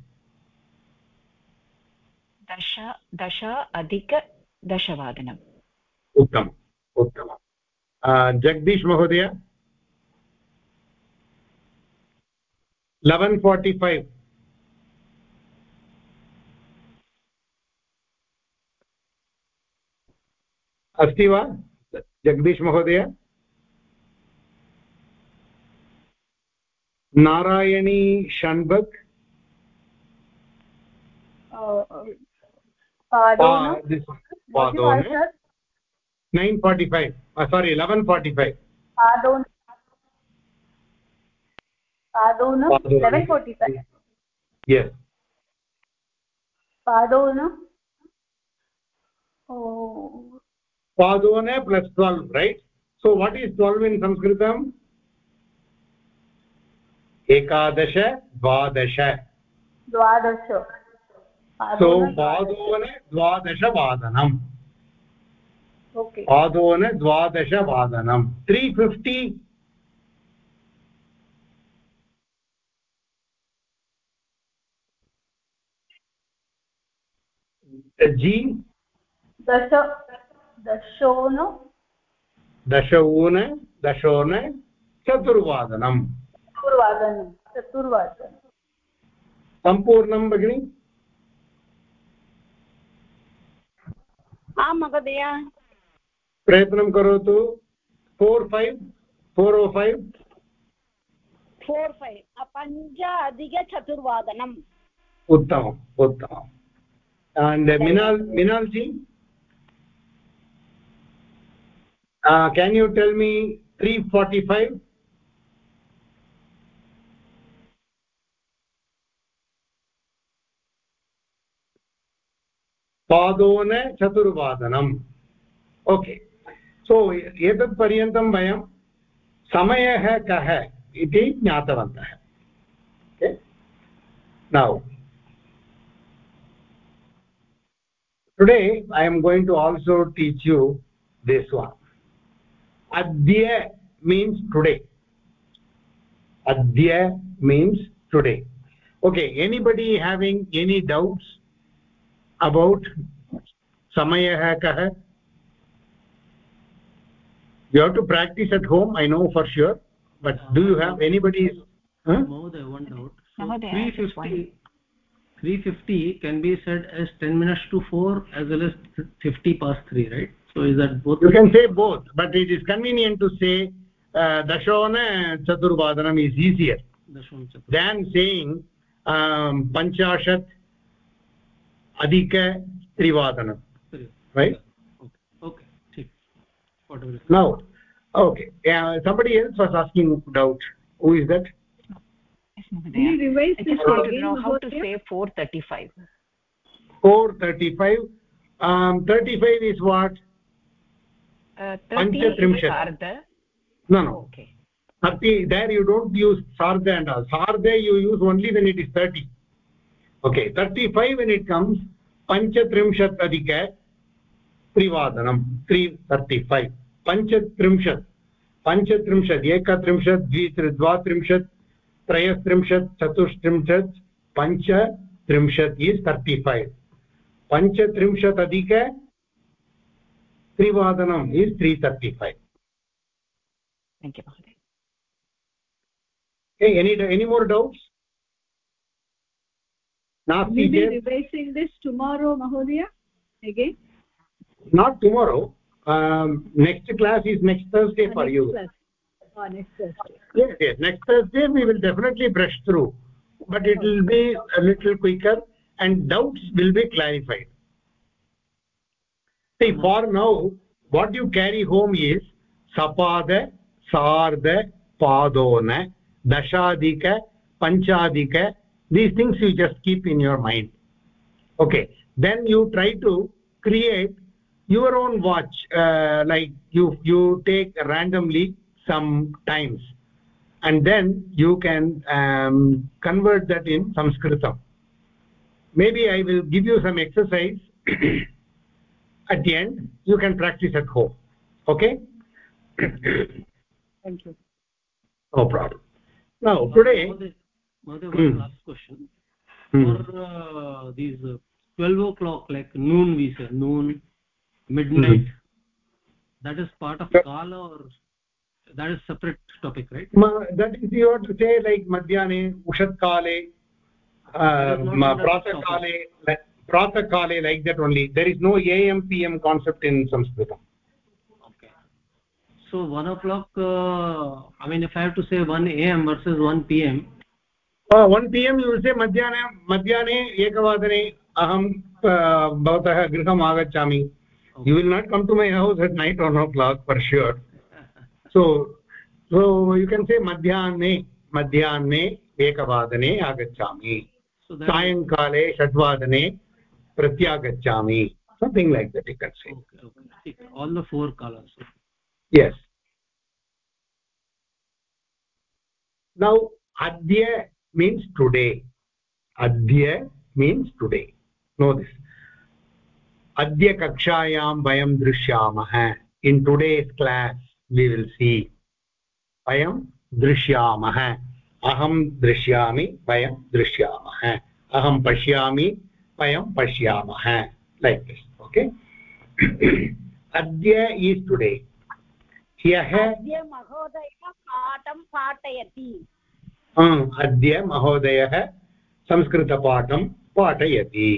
दश दश अधिक दशवादनम्। उत्तमम् उत्तमं। जगदीश महोदय? 1145 अस्ति वा? जगदीश महोदय? नारायणी षण्बक्? पादोन? पादोन? 945 sorry 1145 पादोन? पादोन? पादोन. Eleven forty five? पादोन? Padone plus 12 right so what is 12 in sanskritam ekadash dvadash द्वादश so padone dvadash vadanam okay padone dvadash vadanam 350 g दश दशोन। दशऊन दशोन चतुर्वादनम्। चतुर्वादनं चतुर्वादनं सम्पूर्णं भगिनि? आं महोदय। प्रयत्नं करोतु। Four five four o five. Four five पञ्च अधिकचतुर्वादनम् उत्तमम् उत्तमम्। And minal minal Uh, can you tell me 345 पादोने चतुर्वादनम्. ओके सो एतत् पर्यन्तं वयं समयः कः इति ज्ञातवन्तः. Now today I am going to also teach you this one adya means today adya means today okay anybody having any doubts about samayah kah you have to practice at home i know for sure but do you have anybody huh? Mahoday, one doubt. So I have 350, 350 can be said as 10 minutes to 4 as well as 50 past 3, right? So is that both? you can say both but it is convenient to say uh, dashona chaturvadanam is easier than saying um, panchashat adhika trivadanam right Okay. Okay. ठीक. Whatever. now okay uh, somebody else was asking doubt who is that Yes, Mahodaya. I just want to know how to say 435 435 um 35 is what पञ्चत्रिंशत् you thirty okay thirty five when it comes पञ्चत्रिंशत् अधिक त्रिवादनं त्रि thirty five पञ्चत्रिंशत् पञ्चत्रिंशत् एकत्रिंशत् द्वित्रि द्वात्रिंशत् त्रयस्त्रिंशत् चतुस्त्रिंशत् पञ्चत्रिंशत् is thirty five पञ्चत्रिंशत् 335 thank you Maharaj. Hey, any any more doubts? Nasti we'll be revising this tomorrow mahodaya again. Not tomorrow. Um, next class is next thursday for you. Oh, next thursday. Yes yes. Next thursday we will definitely brush through but it will be a little quicker and doubts will be clarified see for now what you carry home is sapada sarda padona dashadika panchadika. These things you just keep in your mind. Okay. Then you try to create your own watch uh, like you you take randomly some times. And then you can um, convert that in sanskritam. Maybe i will give you some exercise at the end you can practice at home. Okay? Thank you. No problem. Now today Mother, Hmm. one last question. Hmm, for uh, these uh, 12 o'clock like noon we say noon midnight that is part of Yep. kala or that is separate topic right? Ma- that is you have to say like madhyane ushat kale uh, not ma- under pratah kale pratah kale like that only there is no am pm concept in sanskritam okay so 1 o'clock uh, i mean if i have to say 1 am versus 1 pm uh, 1 pm you will say madhyane madhyane ekavadane aham uh, bhavatah griham agacchami you will not come to my house at night 1 o'clock for sure so so you can say madhyane madhyane ekavadane agacchami सायङ्काले षड्वादने प्रत्यागच्छामि something like that you can say okay okay all the four colors yes now adya means today adya means today know this adya kakshayam vayam drishyamah in today's class we will see vayam drishyamah aham drishyami vayam drishyamah aham pashyami वयं पश्यामः like this okay अद्य is today ह्यः अद्य महोदयः संस्कृतपाठं पाठयति।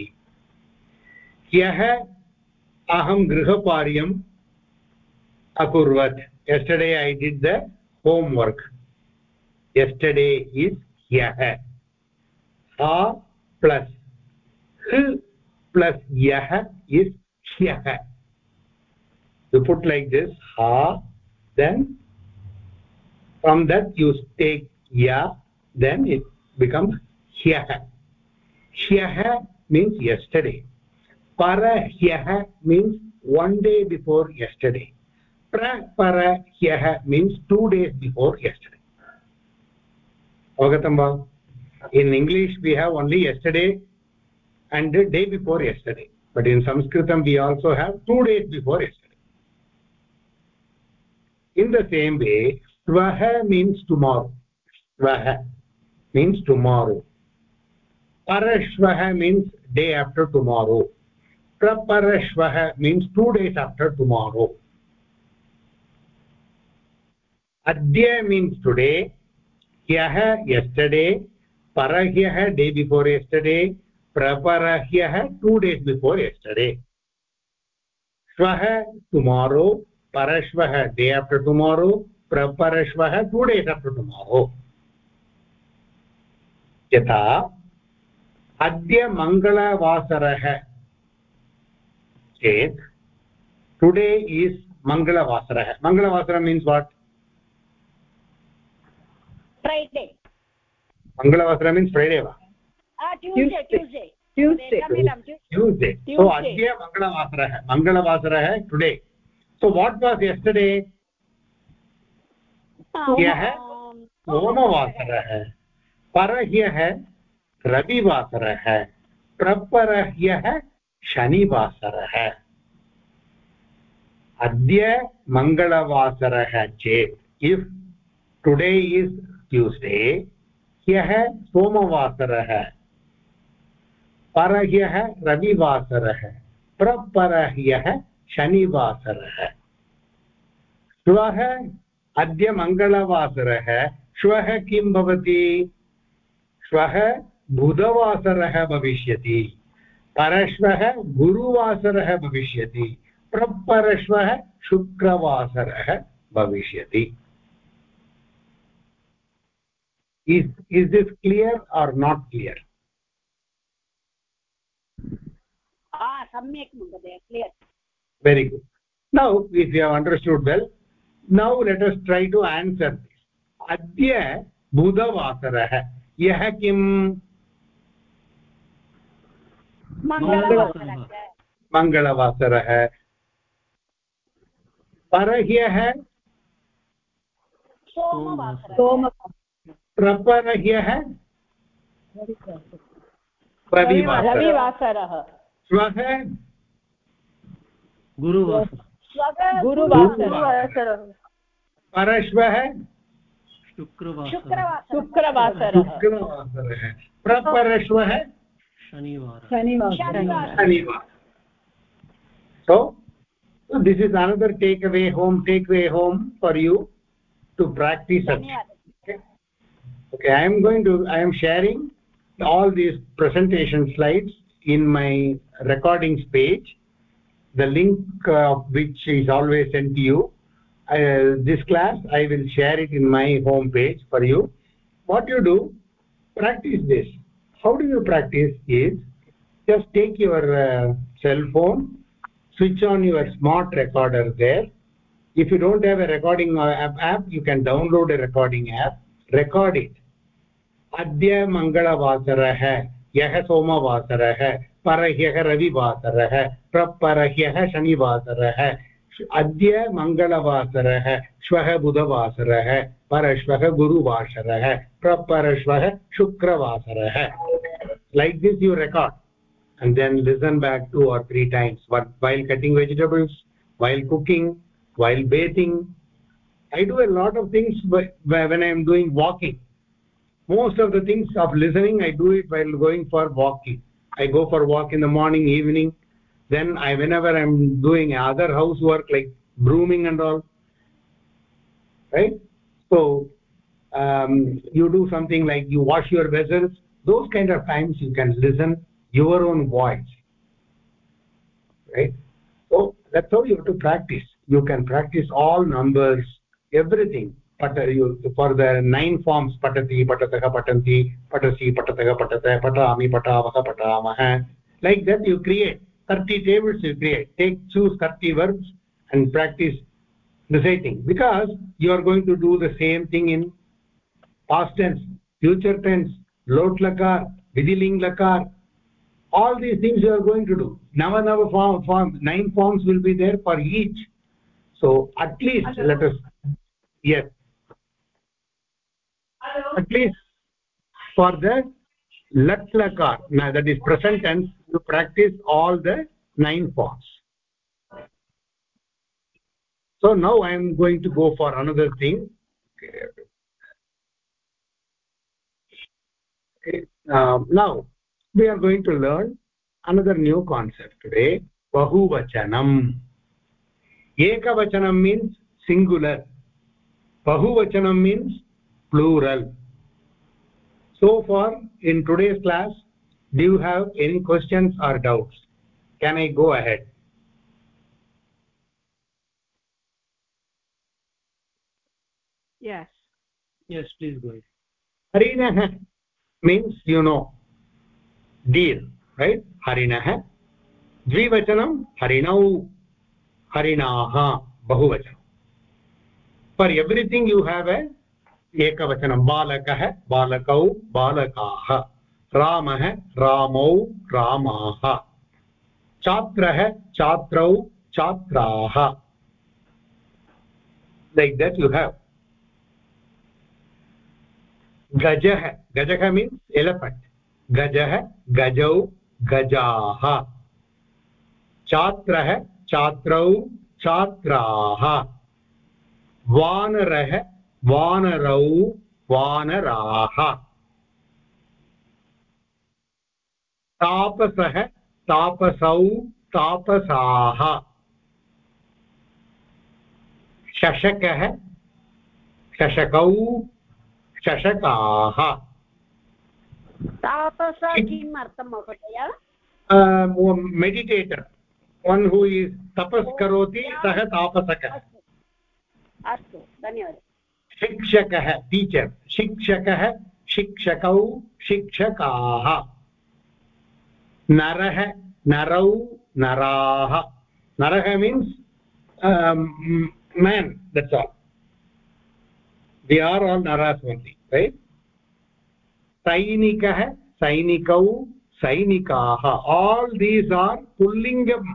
ह्यः अहं गृहकार्यम् अकुर्वत्। Yesterday I did the homework yesterday is ह्यः। सा प्लस्। Plus yah is ह्यः you put like this ha then from that you take ya then it becomes hyah hyah means yesterday. Para hyah means one day before yesterday. Pra para hyah means two days before yesterday. Avagatam va in english we have only yesterday and the day before yesterday. But in sanskritam we also have two days before yesterday. In the same way svah means tomorrow. Svah means tomorrow. Parashvah means day after tomorrow. Praparashvah means two days after tomorrow. Adya means today. Hyah yesterday. Parahyah day before yesterday प्रपरह्यः two days before yesterday श्वः tomorrow परश्वः day after tomorrow प्रपरश्वः two days after tomorrow यथा अद्य मङ्गलवासरः चेत् today is मङ्गलवासरः मङ्गलवासरः मीन्स् वाट् फ्रैडे मङ्गलवासरः मीन्स् फ्रैडे वा? सो अद्य मङ्गलवासरः मङ्गलवासरः today so what was yesterday ह्यः सोमवासरः परह्यः रविवासरः प्रपरह्यः शनिवासरः अद्य मङ्गलवासरः चेत् इफ् टुडे इस् ट्यूस्डे ह्यः सोमवासरः परह्यः रविवासरः, प्रपरह्यः शनिवासरः। श्वः अद्य मङ्गलवासरः। श्वः किं भवति? श्वः बुधवासरः भविष्यति। परश्वः गुरुवासरः भविष्यति। प्रपरश्वः शुक्रवासरः भविष्यति। Is is this clear or not clear? सम्यक् महोदय clear very good now if you understand well now let us try to answer this अद्य बुधवासरः यः किम्? मङ्गलवासरः परह्यः? प्रपरह्यः? रविवासरः। श्वः परश्वः शनिवार शनिवार so this is another take away home take away home for you to practice okay I am going to I am sharing all these presentation slides in my recordings page the link of which is always sent to you uh, this class i will share it in my home page for you what you do practice this how do you practice is just take your uh, cell phone switch on your smart recorder there if you don't have a recording uh, app you can download a recording app record it अद्य मङ्गलवासरः ह्यः सोमवासरः परह्यः रविवासरः प्रपरह्यः शनिवासरः अद्य मङ्गलवासरः श्वः बुधवासरः परश्वः गुरुवासरः प्रपरश्वः शुक्रवासरः like this you record and then listen back two or three times but while cutting vegetables while cooking while bathing i do a lot of things when i am doing walking most of the things of listening i do it while going for walking i go for walk in the morning evening. Then i whenever i'm doing other housework like brooming and all right? So um, you do something like you wash your vessels. Those kind of times you can listen your own voice right? So that's how you have to practice. You can practice all numbers everything पठ for the nine forms patati patatah patanti patasi patatah patatah patami patavah patamah like that you create. 30 tables you create. Take choose 30 verbs and practice reciting. Because you are going to do the same thing in past tense future tense lot lakar vidiling lakar all these things you are going to do. Nava nava form, form nine forms will be there for each. So at least let us yes at least for the lat lakar now that is present tense. You practice all the nine forms. So now i am going to go for another thing. Okay. Uh, now we are going to learn another new concept today. Bahuvachanam. Ekavachanam means singular. Bahuvachanam means plural so far in today's class do you have any questions or doubts can i go ahead yes yes please go ahead harinah means you know deer right harinah द्विवचनं हरिणौ हरिणाः बहुवचनं for everything you have a एकवचनं बालकः, बालकौ, बालकाः। रामः, रामौ, रामाः। छात्रः, छात्रौ, छात्राः। Like that you have. गजः गजः means elephant गजः, गजौ, गजाः। छात्रः, छात्रौ, छात्राः। वानरः वानरौ वानराः तापसः तापसौ तापसाः शशकः शशकौ शशकाः तापस किम् अर्थं महोदय मेडिटेटर् वन् हू इस् तपस् करोति सः तापसकः अस्तु धन्यवादः शिक्षकः टीचर् शिक्षकः शिक्षकौ शिक्षकाः। नरः, नरौ, नराः। नरः means men that's all they are all नरास् only right सैनिकः सैनिकौ सैनिकाः आल् दीस् आर् पुल्लिङ्गम्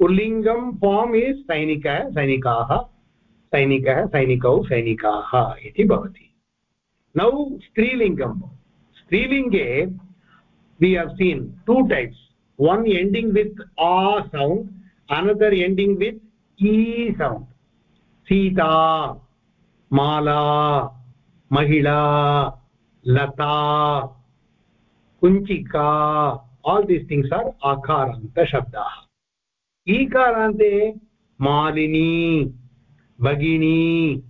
पुल्लिङ्गं फार्म् इस् सैनिकः सैनिकाः सैनिकः सैनिकौ सैनिकाः इति भवति नौ स्त्रीलिङ्गं स्त्रीलिङ्गे have seen two types one ending with a sound another ending with e sound sita mala mahila lata kunchika all these things are akaranta shabdah ikarante malini भगिनी,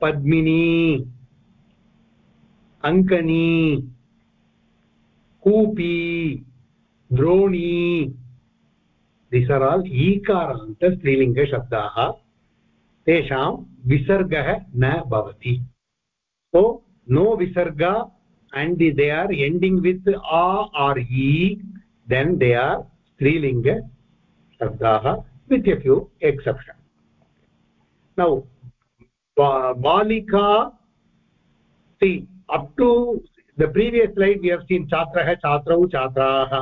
पद्मिनी, अंकनी, कूपी, द्रोणी। दिस् आर् आल् ईकारान्तस्त्रीलिङ्गशब्दाः तेषां विसर्गः न भवति। सो नो विसर्ग and they are ending with R E then they are स्त्रीलिङ्गशब्दाः with a few exception now balika, see, up to the previous slide, we have seen छात्रः छात्रौ छात्राः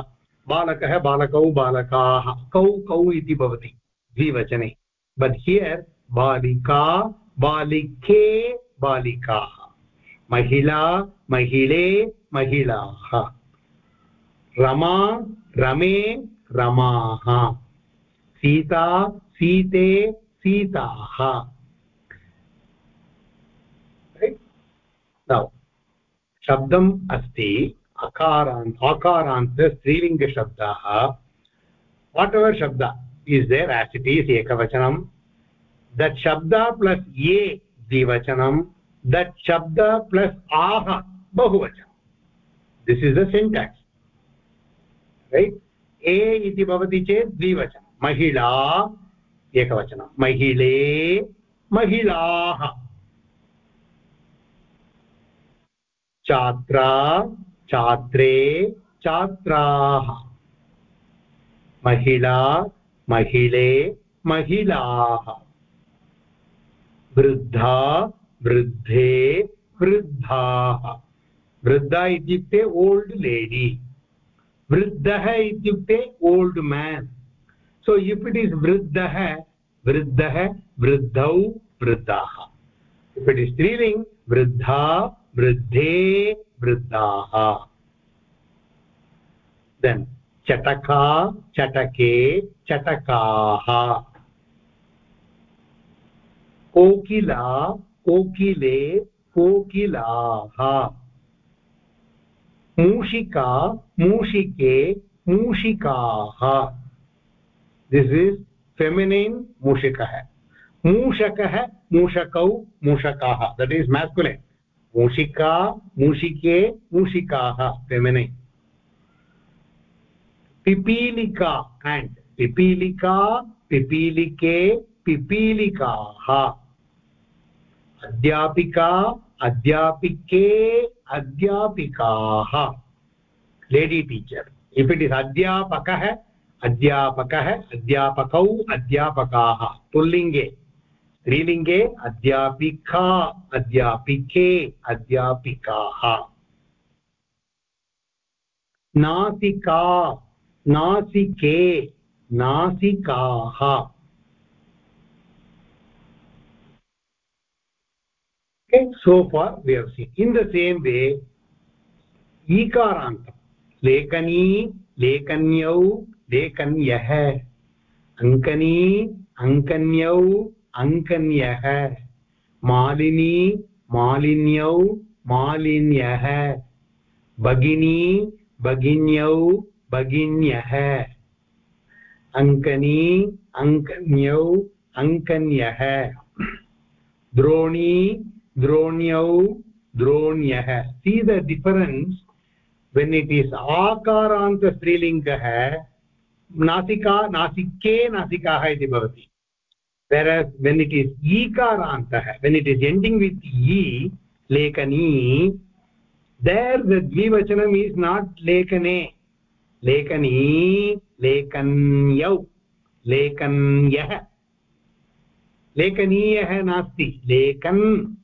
बालकः बालकौ बालकाः कौ कौ इति भवति द्विवचने बट् हियर् बालिका बालिके बालिकाः महिला महिले महिलाः रमा रमे रमाः सीता सीते सीताः शब्दम् अस्ति अकारान्त आकारान्त स्त्रीलिङ्गशब्दाः। वाट् एवर् शब्द इस् देर् एस् इट् एकवचनं दट् शब्द प्लस् ये द्विवचनं दट् शब्द प्लस् आह बहुवचनं this is the syntax right a इति भवति चेत् द्विवचनं महिला एकवचनं। महिले महिलाः। छात्रा, छात्रे, छात्राः। महिला, महिले, महिलाः। वृद्धा, वृद्धे, वृद्धाः। वृद्धा इत्युक्ते ओल्ड् लेडी वृद्धः इत्युक्ते old men so if it is वृद्धः वृद्धः वृद्धौ वृद्धाः। इस् स्त्रीलिङ्ग् वृद्धा वृद्धे वृद्धाः। देन् चटका, चटके, चटकाः। कोकिला, कोकिले, कोकिलाः। मूषिका, मूषिके, मूषिकाः। दिस् इस् फेमिनिन् मूषिकः मूषकः मूषकौ मूषकाः दट् इस् मेस्कुलेन् मूषिका मूषिके मूषिकाः फेमिनै पिपीलिका एण्ड् पिपीलिका पिपीलिके पिपीलिकाः अध्यापिका अध्यापिके अध्यापिकाः lady teacher if it is अध्यापकः अध्यापकः, अध्यापकौ, अध्यापकाः। पुल्लिङ्गे। स्त्रीलिङ्गे, अध्यापिका, अध्यापिके, अध्यापिकाः। नासिका, नासिके, नासिकाः। Have seen. In the same way, ईकारान्तं। लेखनी, लेखन्यौ लेखन्यः अङ्कनी, अङ्कन्यौ, अङ्कन्यः। मालिनी, मालिन्यौ, मालिन्यः। भगिनी, भगिन्यौ, भगिन्यः। अङ्कनी, अङ्कन्यौ, अङ्कन्यः। द्रोणी, द्रोण्यौ, द्रोण्यः। See the difference when it is आकारान्त स्त्रीलिङ्गः। नासिका, नासिके, नासिकाः इति भवति। वेन् इट् इस् ईकार अन्तः when it is ending with E लेखनी देर् द द्विवचनम् इस् नाट् लेखने। लेखनी, लेखन्यौ, लेखन्यः। लेखनीयः नास्ति लेखन्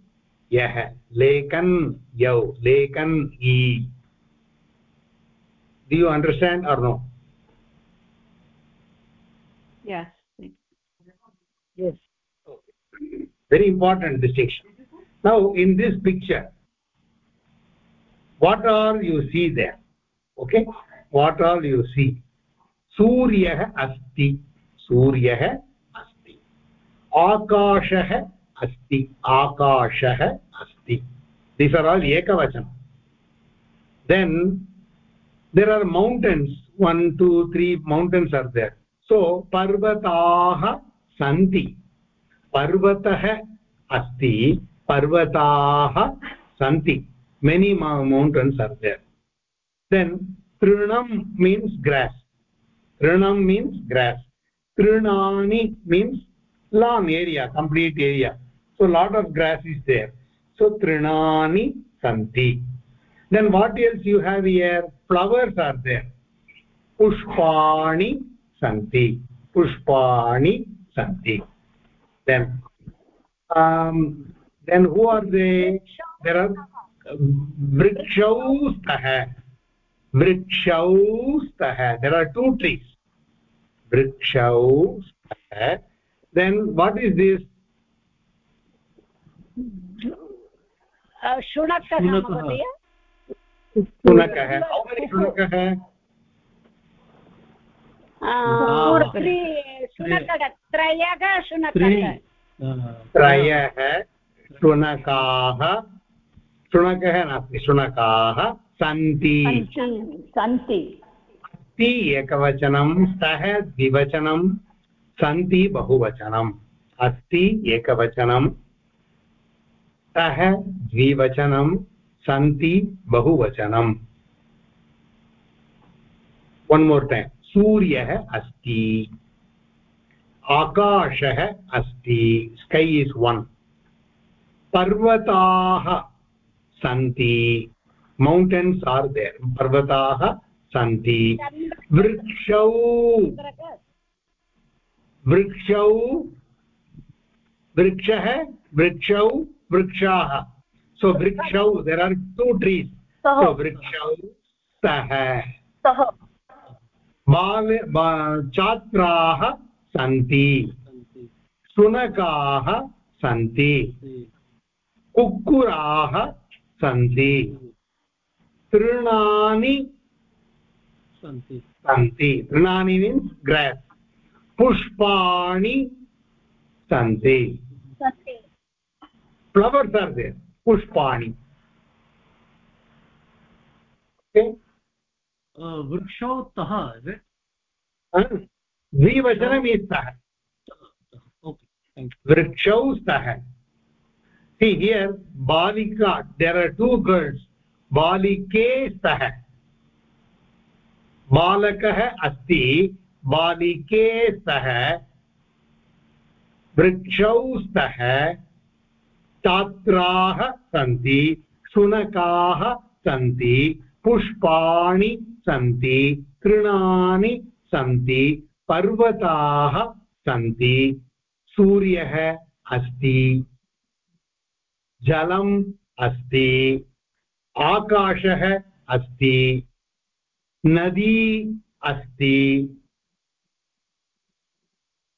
यः लेखन् यौ लेखन् इ did you understand or not yes yes very important distinction now in this picture what all you see there okay what all you see suryah asti suryah asti akashah asti akashah asti these are all ekavachanam then there are mountains one two three mountains are there so पर्वताः सन्ति। पर्वतः अस्ति, पर्वताः सन्ति। Many mountains are there then तृणं means grass तृणं means grass तृणानि means long area complete area so lot of grass is there so तृणानि सन्ति then what else you have here flowers are there पुष्पाणि santi pushpani santi then um then who are they there are vrikshau stah vrikshau stah there are two trees vrikshau stah then what is this शुनकः महोदय shunakah how many shunakah शुनकः त्रयः शुनकः त्रयः शुनकाः शुनकः नास्ति शुनकाः सन्ति सन्ति अस्ति एकवचनं स्तः द्विवचनं सन्ति बहुवचनम् अस्ति एकवचनं स्तः द्विवचनं सन्ति बहुवचनम् वन् मोर् टैम् सूर्यः अस्ति आकाशः अस्ति स्कै इस् वन् पर्वताः सन्ति मौण्टेन्स् आर् देर् पर्वताः सन्ति। वृक्षौ वृक्षौ वृक्षः वृक्षौ वृक्षाः। So वृक्षौ there are two trees so. वृक्षौ स्तः बाल छात्राः सन्ति। शुनकाः सन्ति। कुक्कुराः सन्ति। तृणानि सन्ति। तृणानि मीन्स् ग्रास् पुष्पाणि सन्ति। फ्लवर्स् आर् देर् पुष्पाणि। वृक्षौ तः द्विवचनम् स्तः वृक्षौ स्तः see here balika there are two girls balike स्तः बालकः अस्ति बालिके स्तः वृक्षौ स्तः छात्राः सन्ति शुनकाः सन्ति पुष्पाणि सन्ति तृणानि सन्ति, पर्वताः सन्ति, सूर्यः अस्ति, जलम् अस्ति, आकाशः अस्ति, नदी अस्ति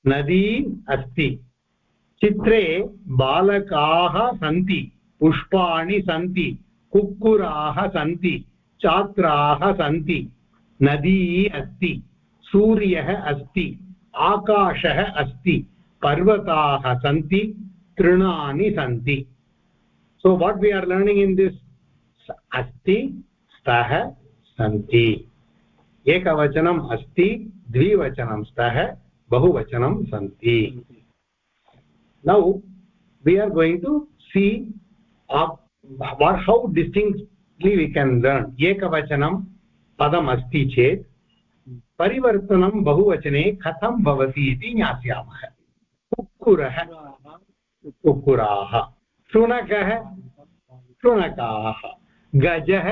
नदी अस्ति। चित्रे बालकाः सन्ति, पुष्पाणि सन्ति, कुक्कुराः सन्ति। छात्राः सन्ति। नदी अस्ति सूर्यः अस्ति आकाशः अस्ति पर्वताः सन्ति तृणानि सन्ति। So what we are learning in this? अस्ति स्तः सन्ति। एकवचनम् अस्ति द्विवचनं स्तः बहुवचनं सन्ति। Are going to see uh, what how distinctly we can learn. Ekavachanam पदमस्ति चेत् परिवर्तनं बहुवचने कथं भवति इति ज्ञास्यामः कुक्कुरः कुक्कुराः शुनकः शुनकाः गजः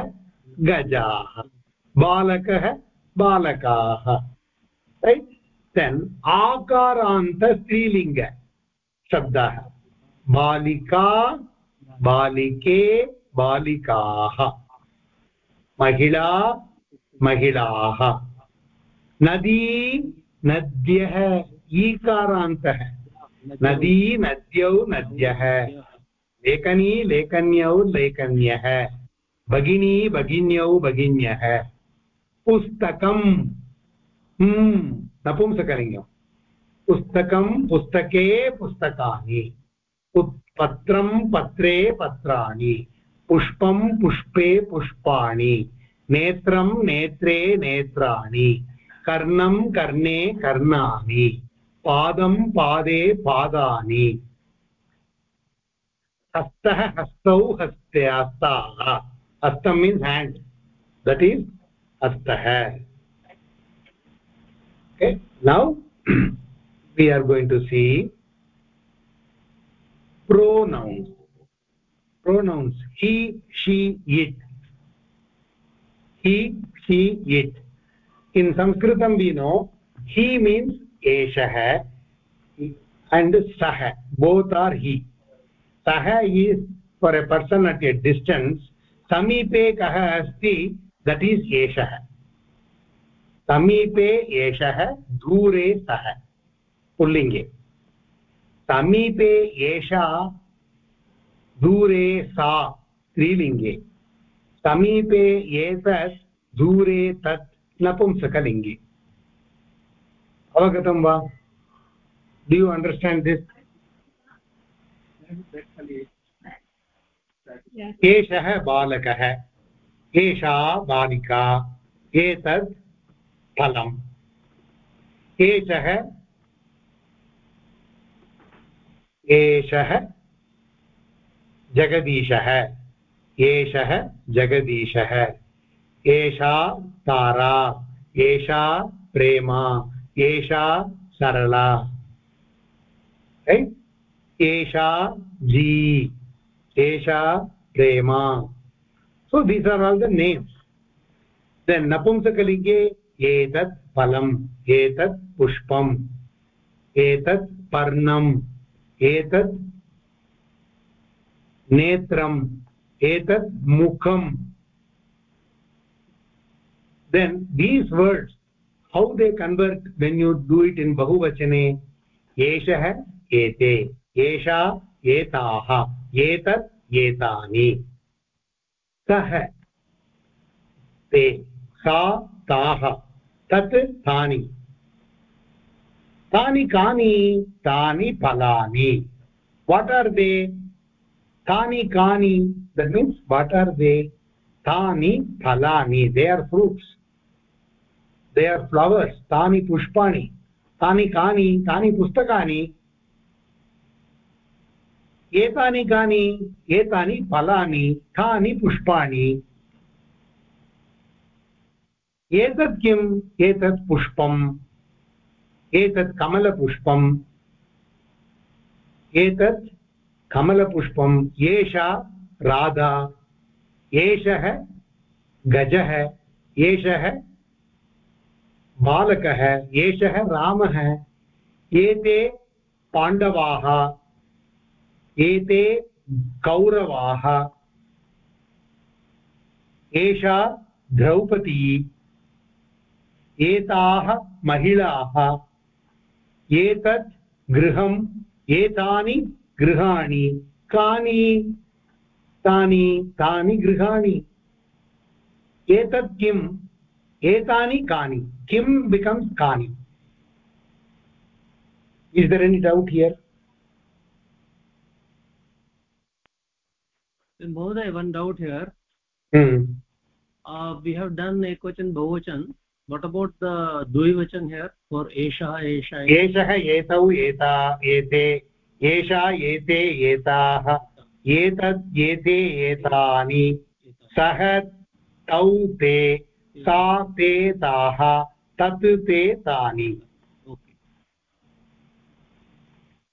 गजाः बालकः बालकाः रैट् देन् बालिका बालिके बालिकाः। महिला, महिलाः। नदी, नद्यः, ईकारान्तः। नदी, नद्यौ, नद्यः। लेखनी, लेखन्यौ, लेखन्यः। भगिनी, भगिन्यौ, भगिन्यः। पुस्तकम्। नपुंसकलिङ्गम्। पुस्तकं पुस्तके, पुस्तकानि। पत्रं पत्रे, पत्राणि। पुष्पं पुष्पे पुष्पाणि, नेत्रं नेत्रे नेत्राणि, कर्णं कर्णे कर्णानि पादं पादे पादानि। हस्तः हस्तौ हस्ते हस्ताः हस्तं मीन्स् हेण्ड् दट् इस् हस्तः now we are going to see pronouns pronouns. He she it he she it in sanskritam we know he means eshah and sah both are he sah is for a person at a distance समीपे कः अस्ति that is एषः समीपे एषः दूरे सः पुल्लिङ्गे समीपे एषा दूरे सा स्त्रीलिङ्गे समीपे एतत्, दूरे तत्, नपुंसकलिङ्गे। अवगतं वा? डु यु अण्डर्स्टाण्ड् दिस् एषः बालकः, एषा बालिका एतत् फलम्। एषः एषः जगदीशः। एषः जगदीशः। एषा तारा, एषा प्रेमा, एषा सरला। एषा जी, एषा प्रेमा। So these are all the names. Then napumsakalinge एतत् फलम्, एतत् पुष्पम्, एतत् पर्णम्, एतत् नेत्रम्। एतत् मुखम् then these words how they convert when you do it in bahuvachane eshah ete esha etaah etat etani sah te sa taah तत् तानि तानि कानि तानि फलानि वाट् आर् दे तानि कानि that means what are they तानि फलानि दे आर् फ्रूट्स् दे आर् फ्लवर्स् तानि पुष्पाणि तानि कानि तानि पुस्तकानि एतानि कानि एतानि फलानि तानि पुष्पाणि एतत् किम् एतत् पुष्पम् एतत् कमलपुष्पम् एतत् कमलपुष्पम् एषा राधा। एषः गजः एषः बालकः एषः रामः। एते पाण्डवाः, एते कौरवाः। एषा द्रौपदी, एताः महिलाः। एतत् गृहम्, एतानि गृहाणि। कानि? तानि कानि गृहाणि। एतत् किम्? एतानि कानि? किं बिकम्स् कानि? Is there any doubt here महोदय one doubt here we have done एकवचन बहुवचन वट् अबौट् द द्विवचन हियर् फोर् एषः एषः एषः एतौ एता एते एषा एते एताः एतत् एते एतानि सः तौ ते सा ते ताः, तत् ते तानि।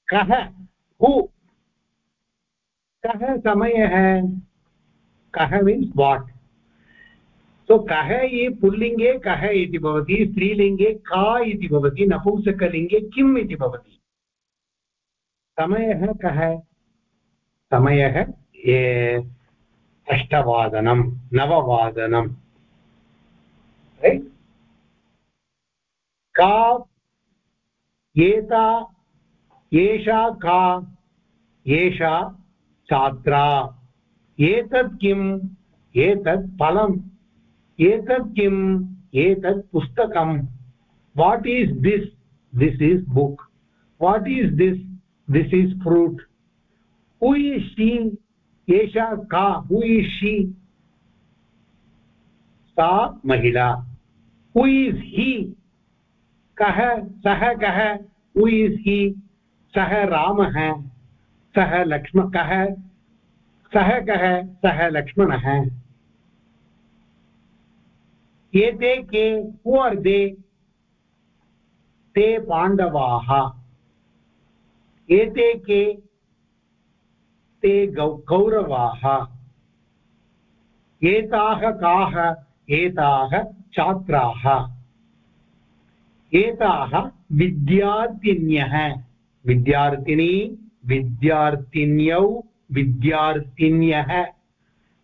कः? हु कः समयः? कः मीन्स् वाट् सो कः ये पुल्लिङ्गे कः इति भवति, स्त्रीलिङ्गे का इति भवति, नपुंसकलिङ्गे किम् इति भवति? समयः कः? समयः अष्टवादनं नववादनं का, एता, एषा, का, एषा छात्रा एतत् किम्, एतत् फलम्। एतत् किम्, एतत् पुस्तकं what is this this is book what is this this is fruit who is she एषा का हू इस् शी सा महिला हू इस् हि। कः सः कः हू इस् हि। सः रामः सः लक्ष्म कः सः कः सः लक्ष्मणः एते के हू आर् दे, ते पाण्डवाः एते के ते गौ कौरवाः। एताः काः? एताः छात्राः। एताः विद्यार्थिन्यः। विद्यार्थिनी, विद्यार्थिन्यौ, विद्यार्थिन्यः।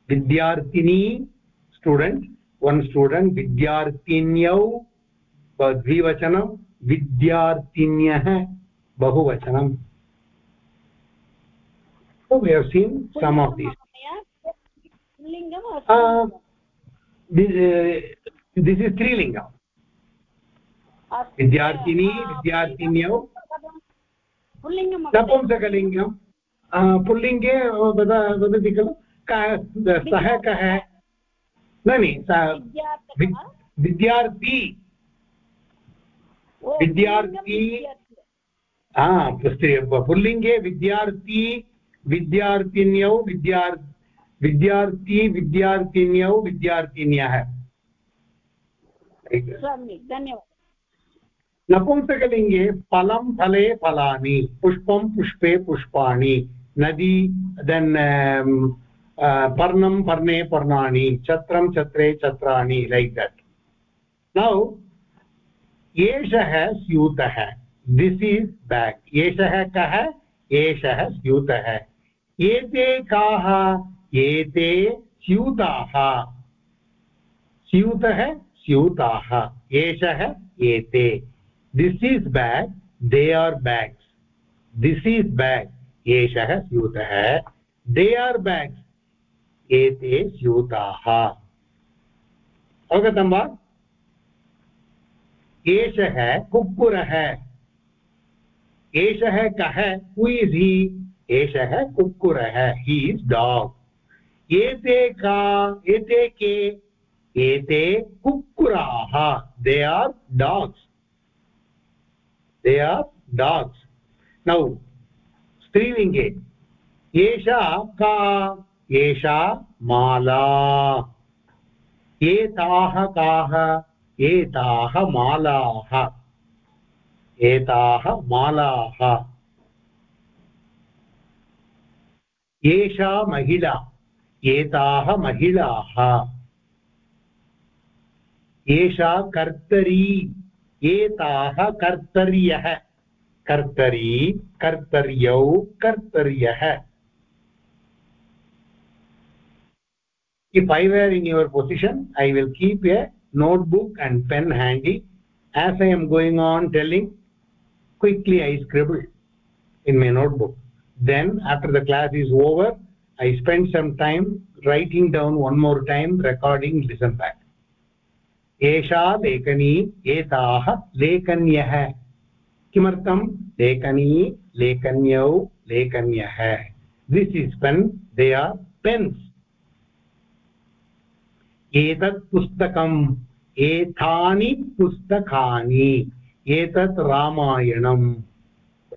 विद्यार्थिनी स्टूडेण्ट् वन् स्टूडेण्ट् विद्यार्थिन्यौ द्विवचनं विद्यार्थिन्यः बहुवचनम् so we have seen some of these. Uh, this, uh, this is trilingam. विद्यार्थिनी विद्यार्थिन्यौ नपुंसकलिङ्गं पुल्लिङ्गे वदति खलु सः कः न विद्यार्थी विद्यार्थी पुल्लिङ्गे विद्यार्थी विद्यार्थिन्यौ विद्यार् विद्यार्थी विद्यार्थिन्यौ विद्यार्थिन्यः। धन्यवादः। नपुंसकलिङ्गे फलं फले फलानि पुष्पं पुष्पे पुष्पाणि नदी देन् पर्णं पर्णे पर्णानि छत्रं छत्रे छत्राणि लैक् दट् नौ एषः स्यूतः. दिस् इस् बेग् एषः कः? एषः स्यूतः. एते काः, एते स्यूताः। स्यूतः स्यूताः। एषः एते। This is bag they are bags. This is bag एषः स्यूतः they are bags, एते स्यूताः। अवगतं वा? एषः कुक्कुरः एषः कः हु इस् हि एषः कुक्कुरः हि इस् डाग् एते का, एते के, एते कुक्कुराः. They are dogs they are dogs. Now स्त्रीलिङ्गे एषा का, एषा माला. एताः काः, एताः मालाः. एताः मालाः. एषा महिला एताः महिलाः एषा कर्तरी एताः कर्तर्यः कर्तरी कर्तर्यौ कर्तर्यः if i were in your position i will keep a notebook and pen handy as i am going on telling quickly i scribble in my notebook then after the class is over i spend some time writing down one more time recording listen back एषा लेखनी एताः लेखन्यः किमर्थं लेखनी लेखन्यौ लेखन्यः this is pen they are pens एतत् पुस्तकम् एतानि पुस्तकानि एतत् रामायणं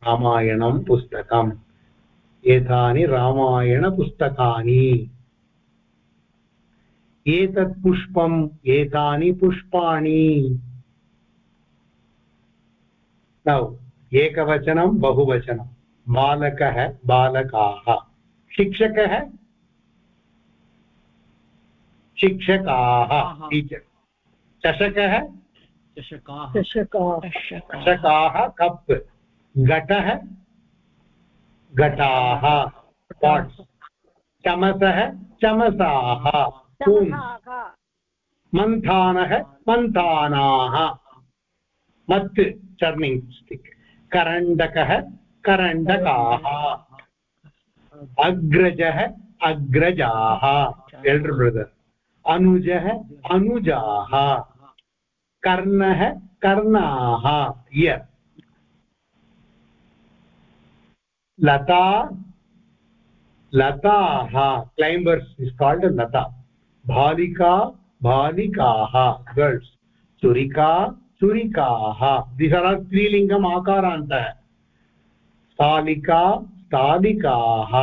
रामायणं पुस्तकम् एतानि रामायणपुस्तकानि एतत् पुष्पम् एतानि पुष्पाणि। नौ एकवचनं बहुवचनं। बालकः बालकाः। शिक्षकः? शिक्षकाः। टीचर् चषकः चषकाः चषकाः कप्। घटः? घटाः। पाट्स्। चमसः चमसाः। मन्थानः मन्थानाः मत् चर्निङ्ग् स्टिक्। करण्डकः करण्डकाः। अग्रजः अग्रजाः। एल्डर् ब्रदर् अनुजः अनुजाः। कर्णः कर्णाः। इयर् लता लताः क्लैम्बर्स् इस् काल्ड् लता बालिका बालिकाः गर्ल्स् चुरिका चुरिकाः दिस् आर् आर् स्त्रीलिङ्गम् आकारान्तः स्थालिका स्थालिकाः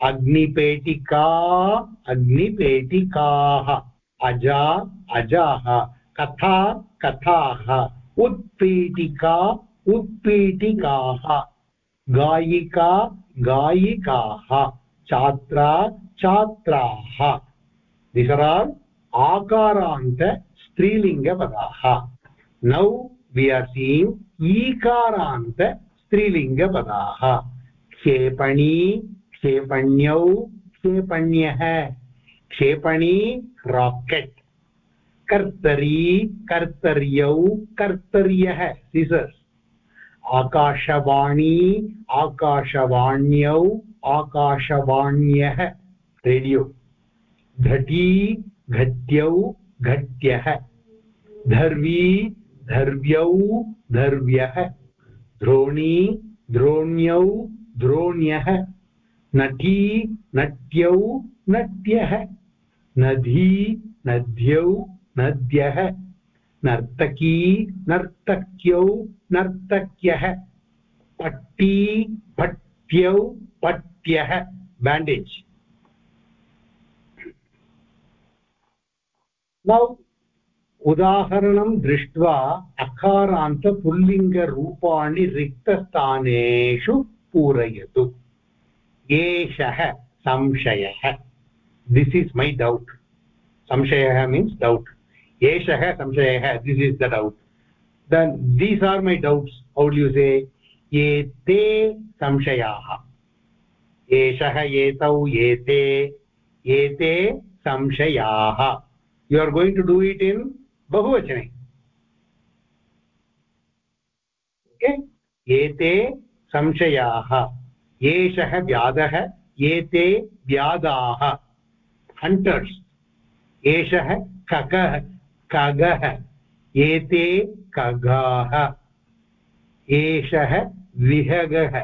अग्निपेटिका अग्निपेटिकाः अजा अजाः कथा कथाः उत्पीठिका उत्पीठिकाः गायिका, गायिकाः, छात्रा, छात्राः। आल् आकारान्त, स्त्रीलिङ्गपदाः। नौ वि आर् सीङ्ग् ईकारान्त, स्त्रीलिङ्गपदाः। क्षेपणी, क्षेपण्यौ, क्षेपण्यः। क्षेपणी, राकेट्। कर्तरी, कर्तर्यौ, कर्तर्यः। सीसर्स् आकाशवाणी, आकाशवाण्यौ, आकाशवाण्यः रेडियो। घटी, घट्यौ, घट्यः। धर्वी, धर्व्यौ, धर्व्यः। द्रोणी, द्रोण्यौ, द्रोण्यः। नटी, नट्यौ, नट्यः। नदी नद्यौ, नद्यः। नर्तकी, नर्तक्यौ नर्तक्यः पट्टी पट्यौ पट्यः बेण्डेज् नौ उदाहरणं दृष्ट्वा अकारान्तपुल्लिङ्गरूपाणि रिक्तस्थानेषु पूरयतु। एषः संशयः। दिस् इस् मै डौट् संशयः मीन्स् डौट् एषः संशयः this is the doubt then these are my doubts how you say एते संशयाः एषः एतौ एते एते संशयाः you are going to do it in बहुवचने एते संशयाः एषः व्याधः एते व्याधाः हण्टर्स् एषः खगः खगः एते खगाः एषः विहगः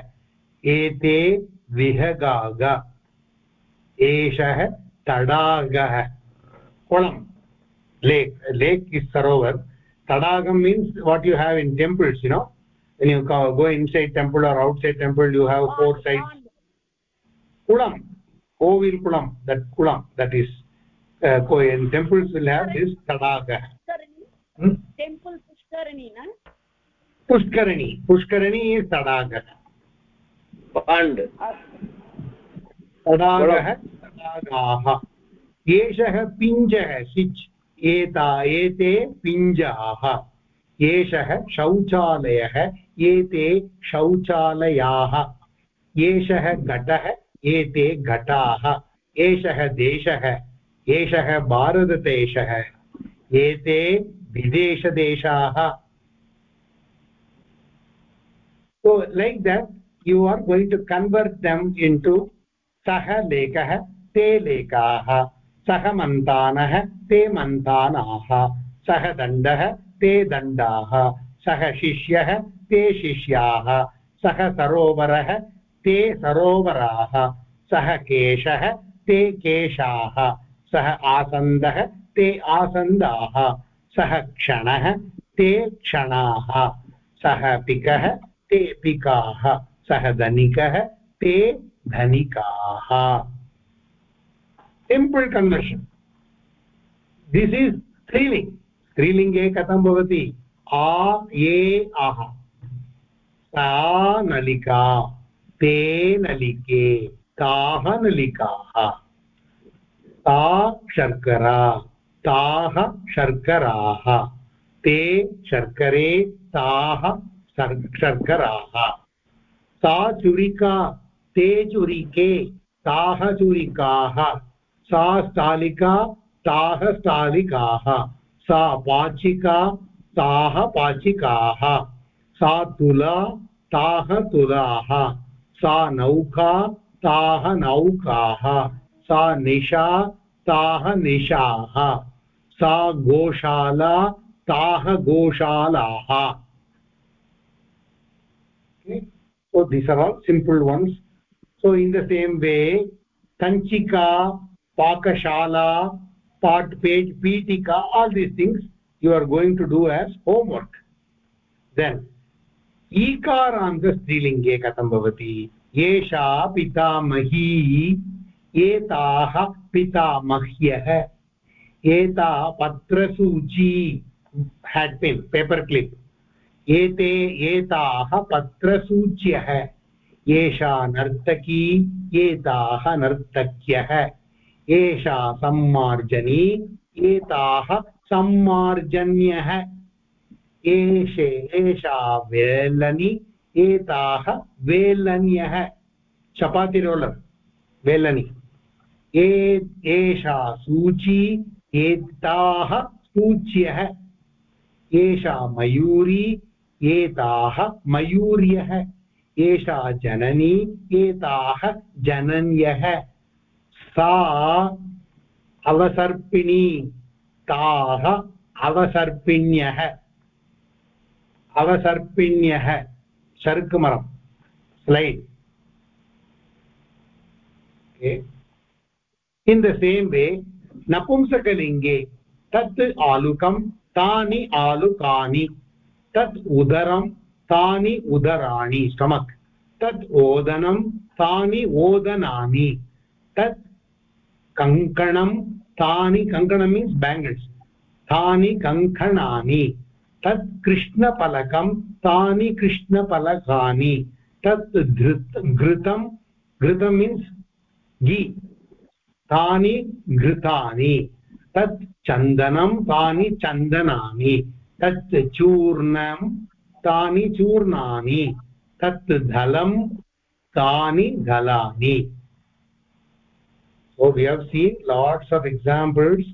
एते विहगाग। एषः तडागः। कुलं लेक् लेक् इस् सरोवर्। तडागं means what you have in temples you know in you go inside temple or outside temple you have four side कुलं कोविल् कुलं दट् कुलं that is temples will have is तडागः temples pushkarani na pushkarani pushkarani is tadaga pond तडागः तडागाः एषः पिञ्जः सिच्। एता एते पिञ्जाः। एषः शौचालयः एते शौचालयाः। एषः घटः एते घटाः। एषः देशः एषः भारतदेशः। एते विदेशदेशाः। So, like that, you are going to convert them into सः लेखः ते लेखाः सः मन्तानः ते मन्तानाः सः दण्डः ते दण्डाः सः शिष्यः ते शिष्याः सः सरोवरः ते सरोवराः सः केशः ते केशाः सः आसन्दः ते आसन्दाः सः क्षणः, ते क्षणाः। सः पिकः ते पिकाः सः धनिकः ते धनिकाः simple conversion. दिस् इस् स्त्रीलिङ्ग् स्त्रीलिङ्गे कथं भवति? आ, ये, आह। सा नलिका, ते नलिके, ताः नलिकाः। ता शर्करा। ताः शर्कराः। ते शर्करे ताः शर्कराः। सा चुरिका, ते चुरिके, ताः चुरिकाः। सा स्थालिका ताः स्थालिकाः सा पाचिका, ताः पाचिकाः। सा तुला, ताः तुलाः। सा नौका, ताः नौकाः। सा निशा ताः निशाः सा गोशाला ताः गोशालाः okay so these are all simple ones so in the same way kanchika pakashala part page pitika all these things you are going to do as homework then ईकारान्त स्त्रीलिङ्गे कथं भवति एषा पितामही एताः पितामह्यः। एता पत्रसूची हेड् पिन् पेपर् क्लिप् एते, एताः पत्रसूच्यः। एषा नर्तकी, एताः नर्तक्यः। एषा सम्मार्जनी, एताः सम्मार्जन्यः। एषे, एषा वेलनि, एताः वेलन्यः। चपाति रोलर् वेलनि। एषा सूची, एताः सूच्यः। एषा मयूरी, एताः मयूर्यः। एषा जननी, एताः जनन्यः। सा अवसर्पिणी, ताः अवसर्पिण्यः। अवसर्पिण्यः। शर्कमरं slide in the same way नपुंसकलिङ्गे तत् आलुकं तानि आलुकानि तत् उदरं तानि उदराणि स्टमक् तत् ओदनं तानि ओदनानि तत् कङ्कणं तानि कङ्कणं मीन्स् बेङ्गल्स् तानि कङ्कणानि तत् कृष्णफलकं तानि कृष्णफलकानि तत् धृत् घृतं घृतं मीन्स् घी तानि घृतानि तत् चन्दनं तानि चन्दनानि तत् चूर्णं तानि चूर्णानि तत् धलं तानि धलानि so we have seen lots of examples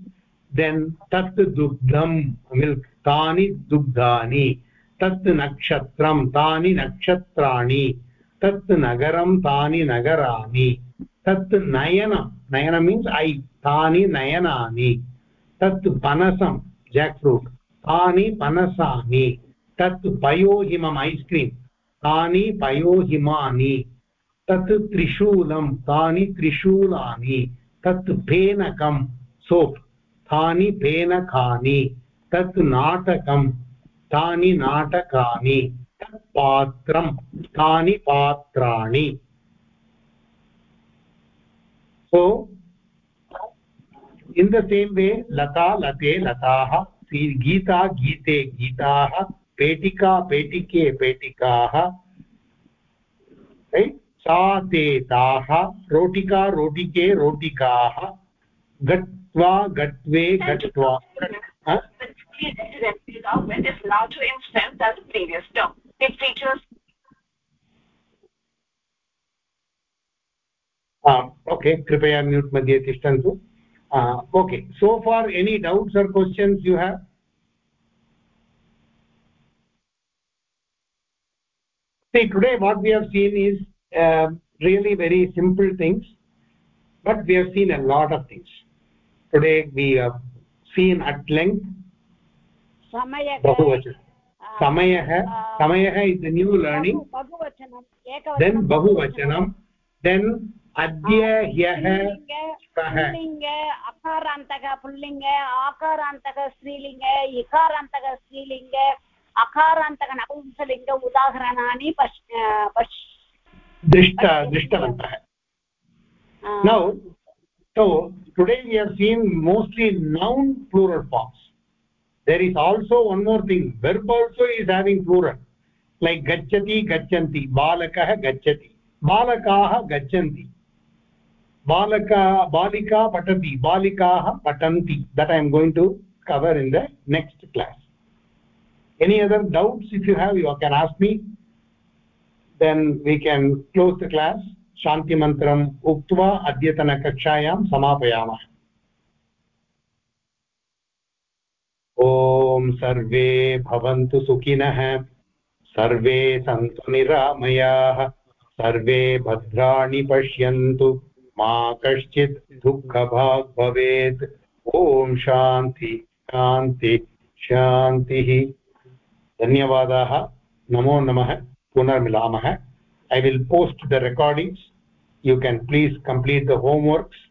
then tat dugdham milk tani dugdhani tat nakshatram tani nakshatrani tat nagaram tani nagarani tat nayanam nayana means eye tani nayanani tat panasam jackfruit tani panasani tat payohimam ice cream tani payohimani तत् त्रिशूलं तानि त्रिशूलानि तत् फेनकं soap तानि फेनकानि तत् नाटकं तानि नाटकानि तत् पात्रं तानि पात्राणि so in the same way lata late lataah geeta geete geetaah petika petike petikaah right सा ते ताः रोटिका रोटिके रोटिकाः गत्वा गत्वे गत्वा It is now to instant as previous term. It features okay कृपया म्यूट् मध्ये तिष्ठन्तु okay so far any doubts or questions you have see today what we have seen is uh, really very simple things but we have seen a lot of things today we have seen at length bahuvachan samayah samayah is the new learning then bahuvachanam then अद्य ह्यः लिङ्ग अकारान्तः पुल्लिङ्ग आकारान्तः स्त्रीलिङ्ग इकारान्तः स्त्रीलिङ्ग अकारान्तः नपुंसलिङ्ग उदाहरणानि दृष्ट दृष्टवन्तः। Now so today we are seen mostly noun plural forms there is also one more thing verb also is having plural like गच्छति गच्छन्ति बालकः गच्छति बालकाः गच्छन्ति बालका, बालिका पठति बालिकाः पठन्ति. That I am going to cover in the next class any other doubts if you have you can ask me then we can close the class शान्तिमन्त्रम् उक्त्वा अद्यतनकक्षायां समापयामः ॐ सर्वे भवन्तु सुखिनः सर्वे सन्तु निरामयाः सर्वे भद्राणि पश्यन्तु मा कश्चित् दुःखभाग् भवेत् ॐ शान्ति शान्ति, शान्तिः। धन्यवादाः। नमो नम। पुनर्मिलामः। I will post the recordings you can please complete the homeworks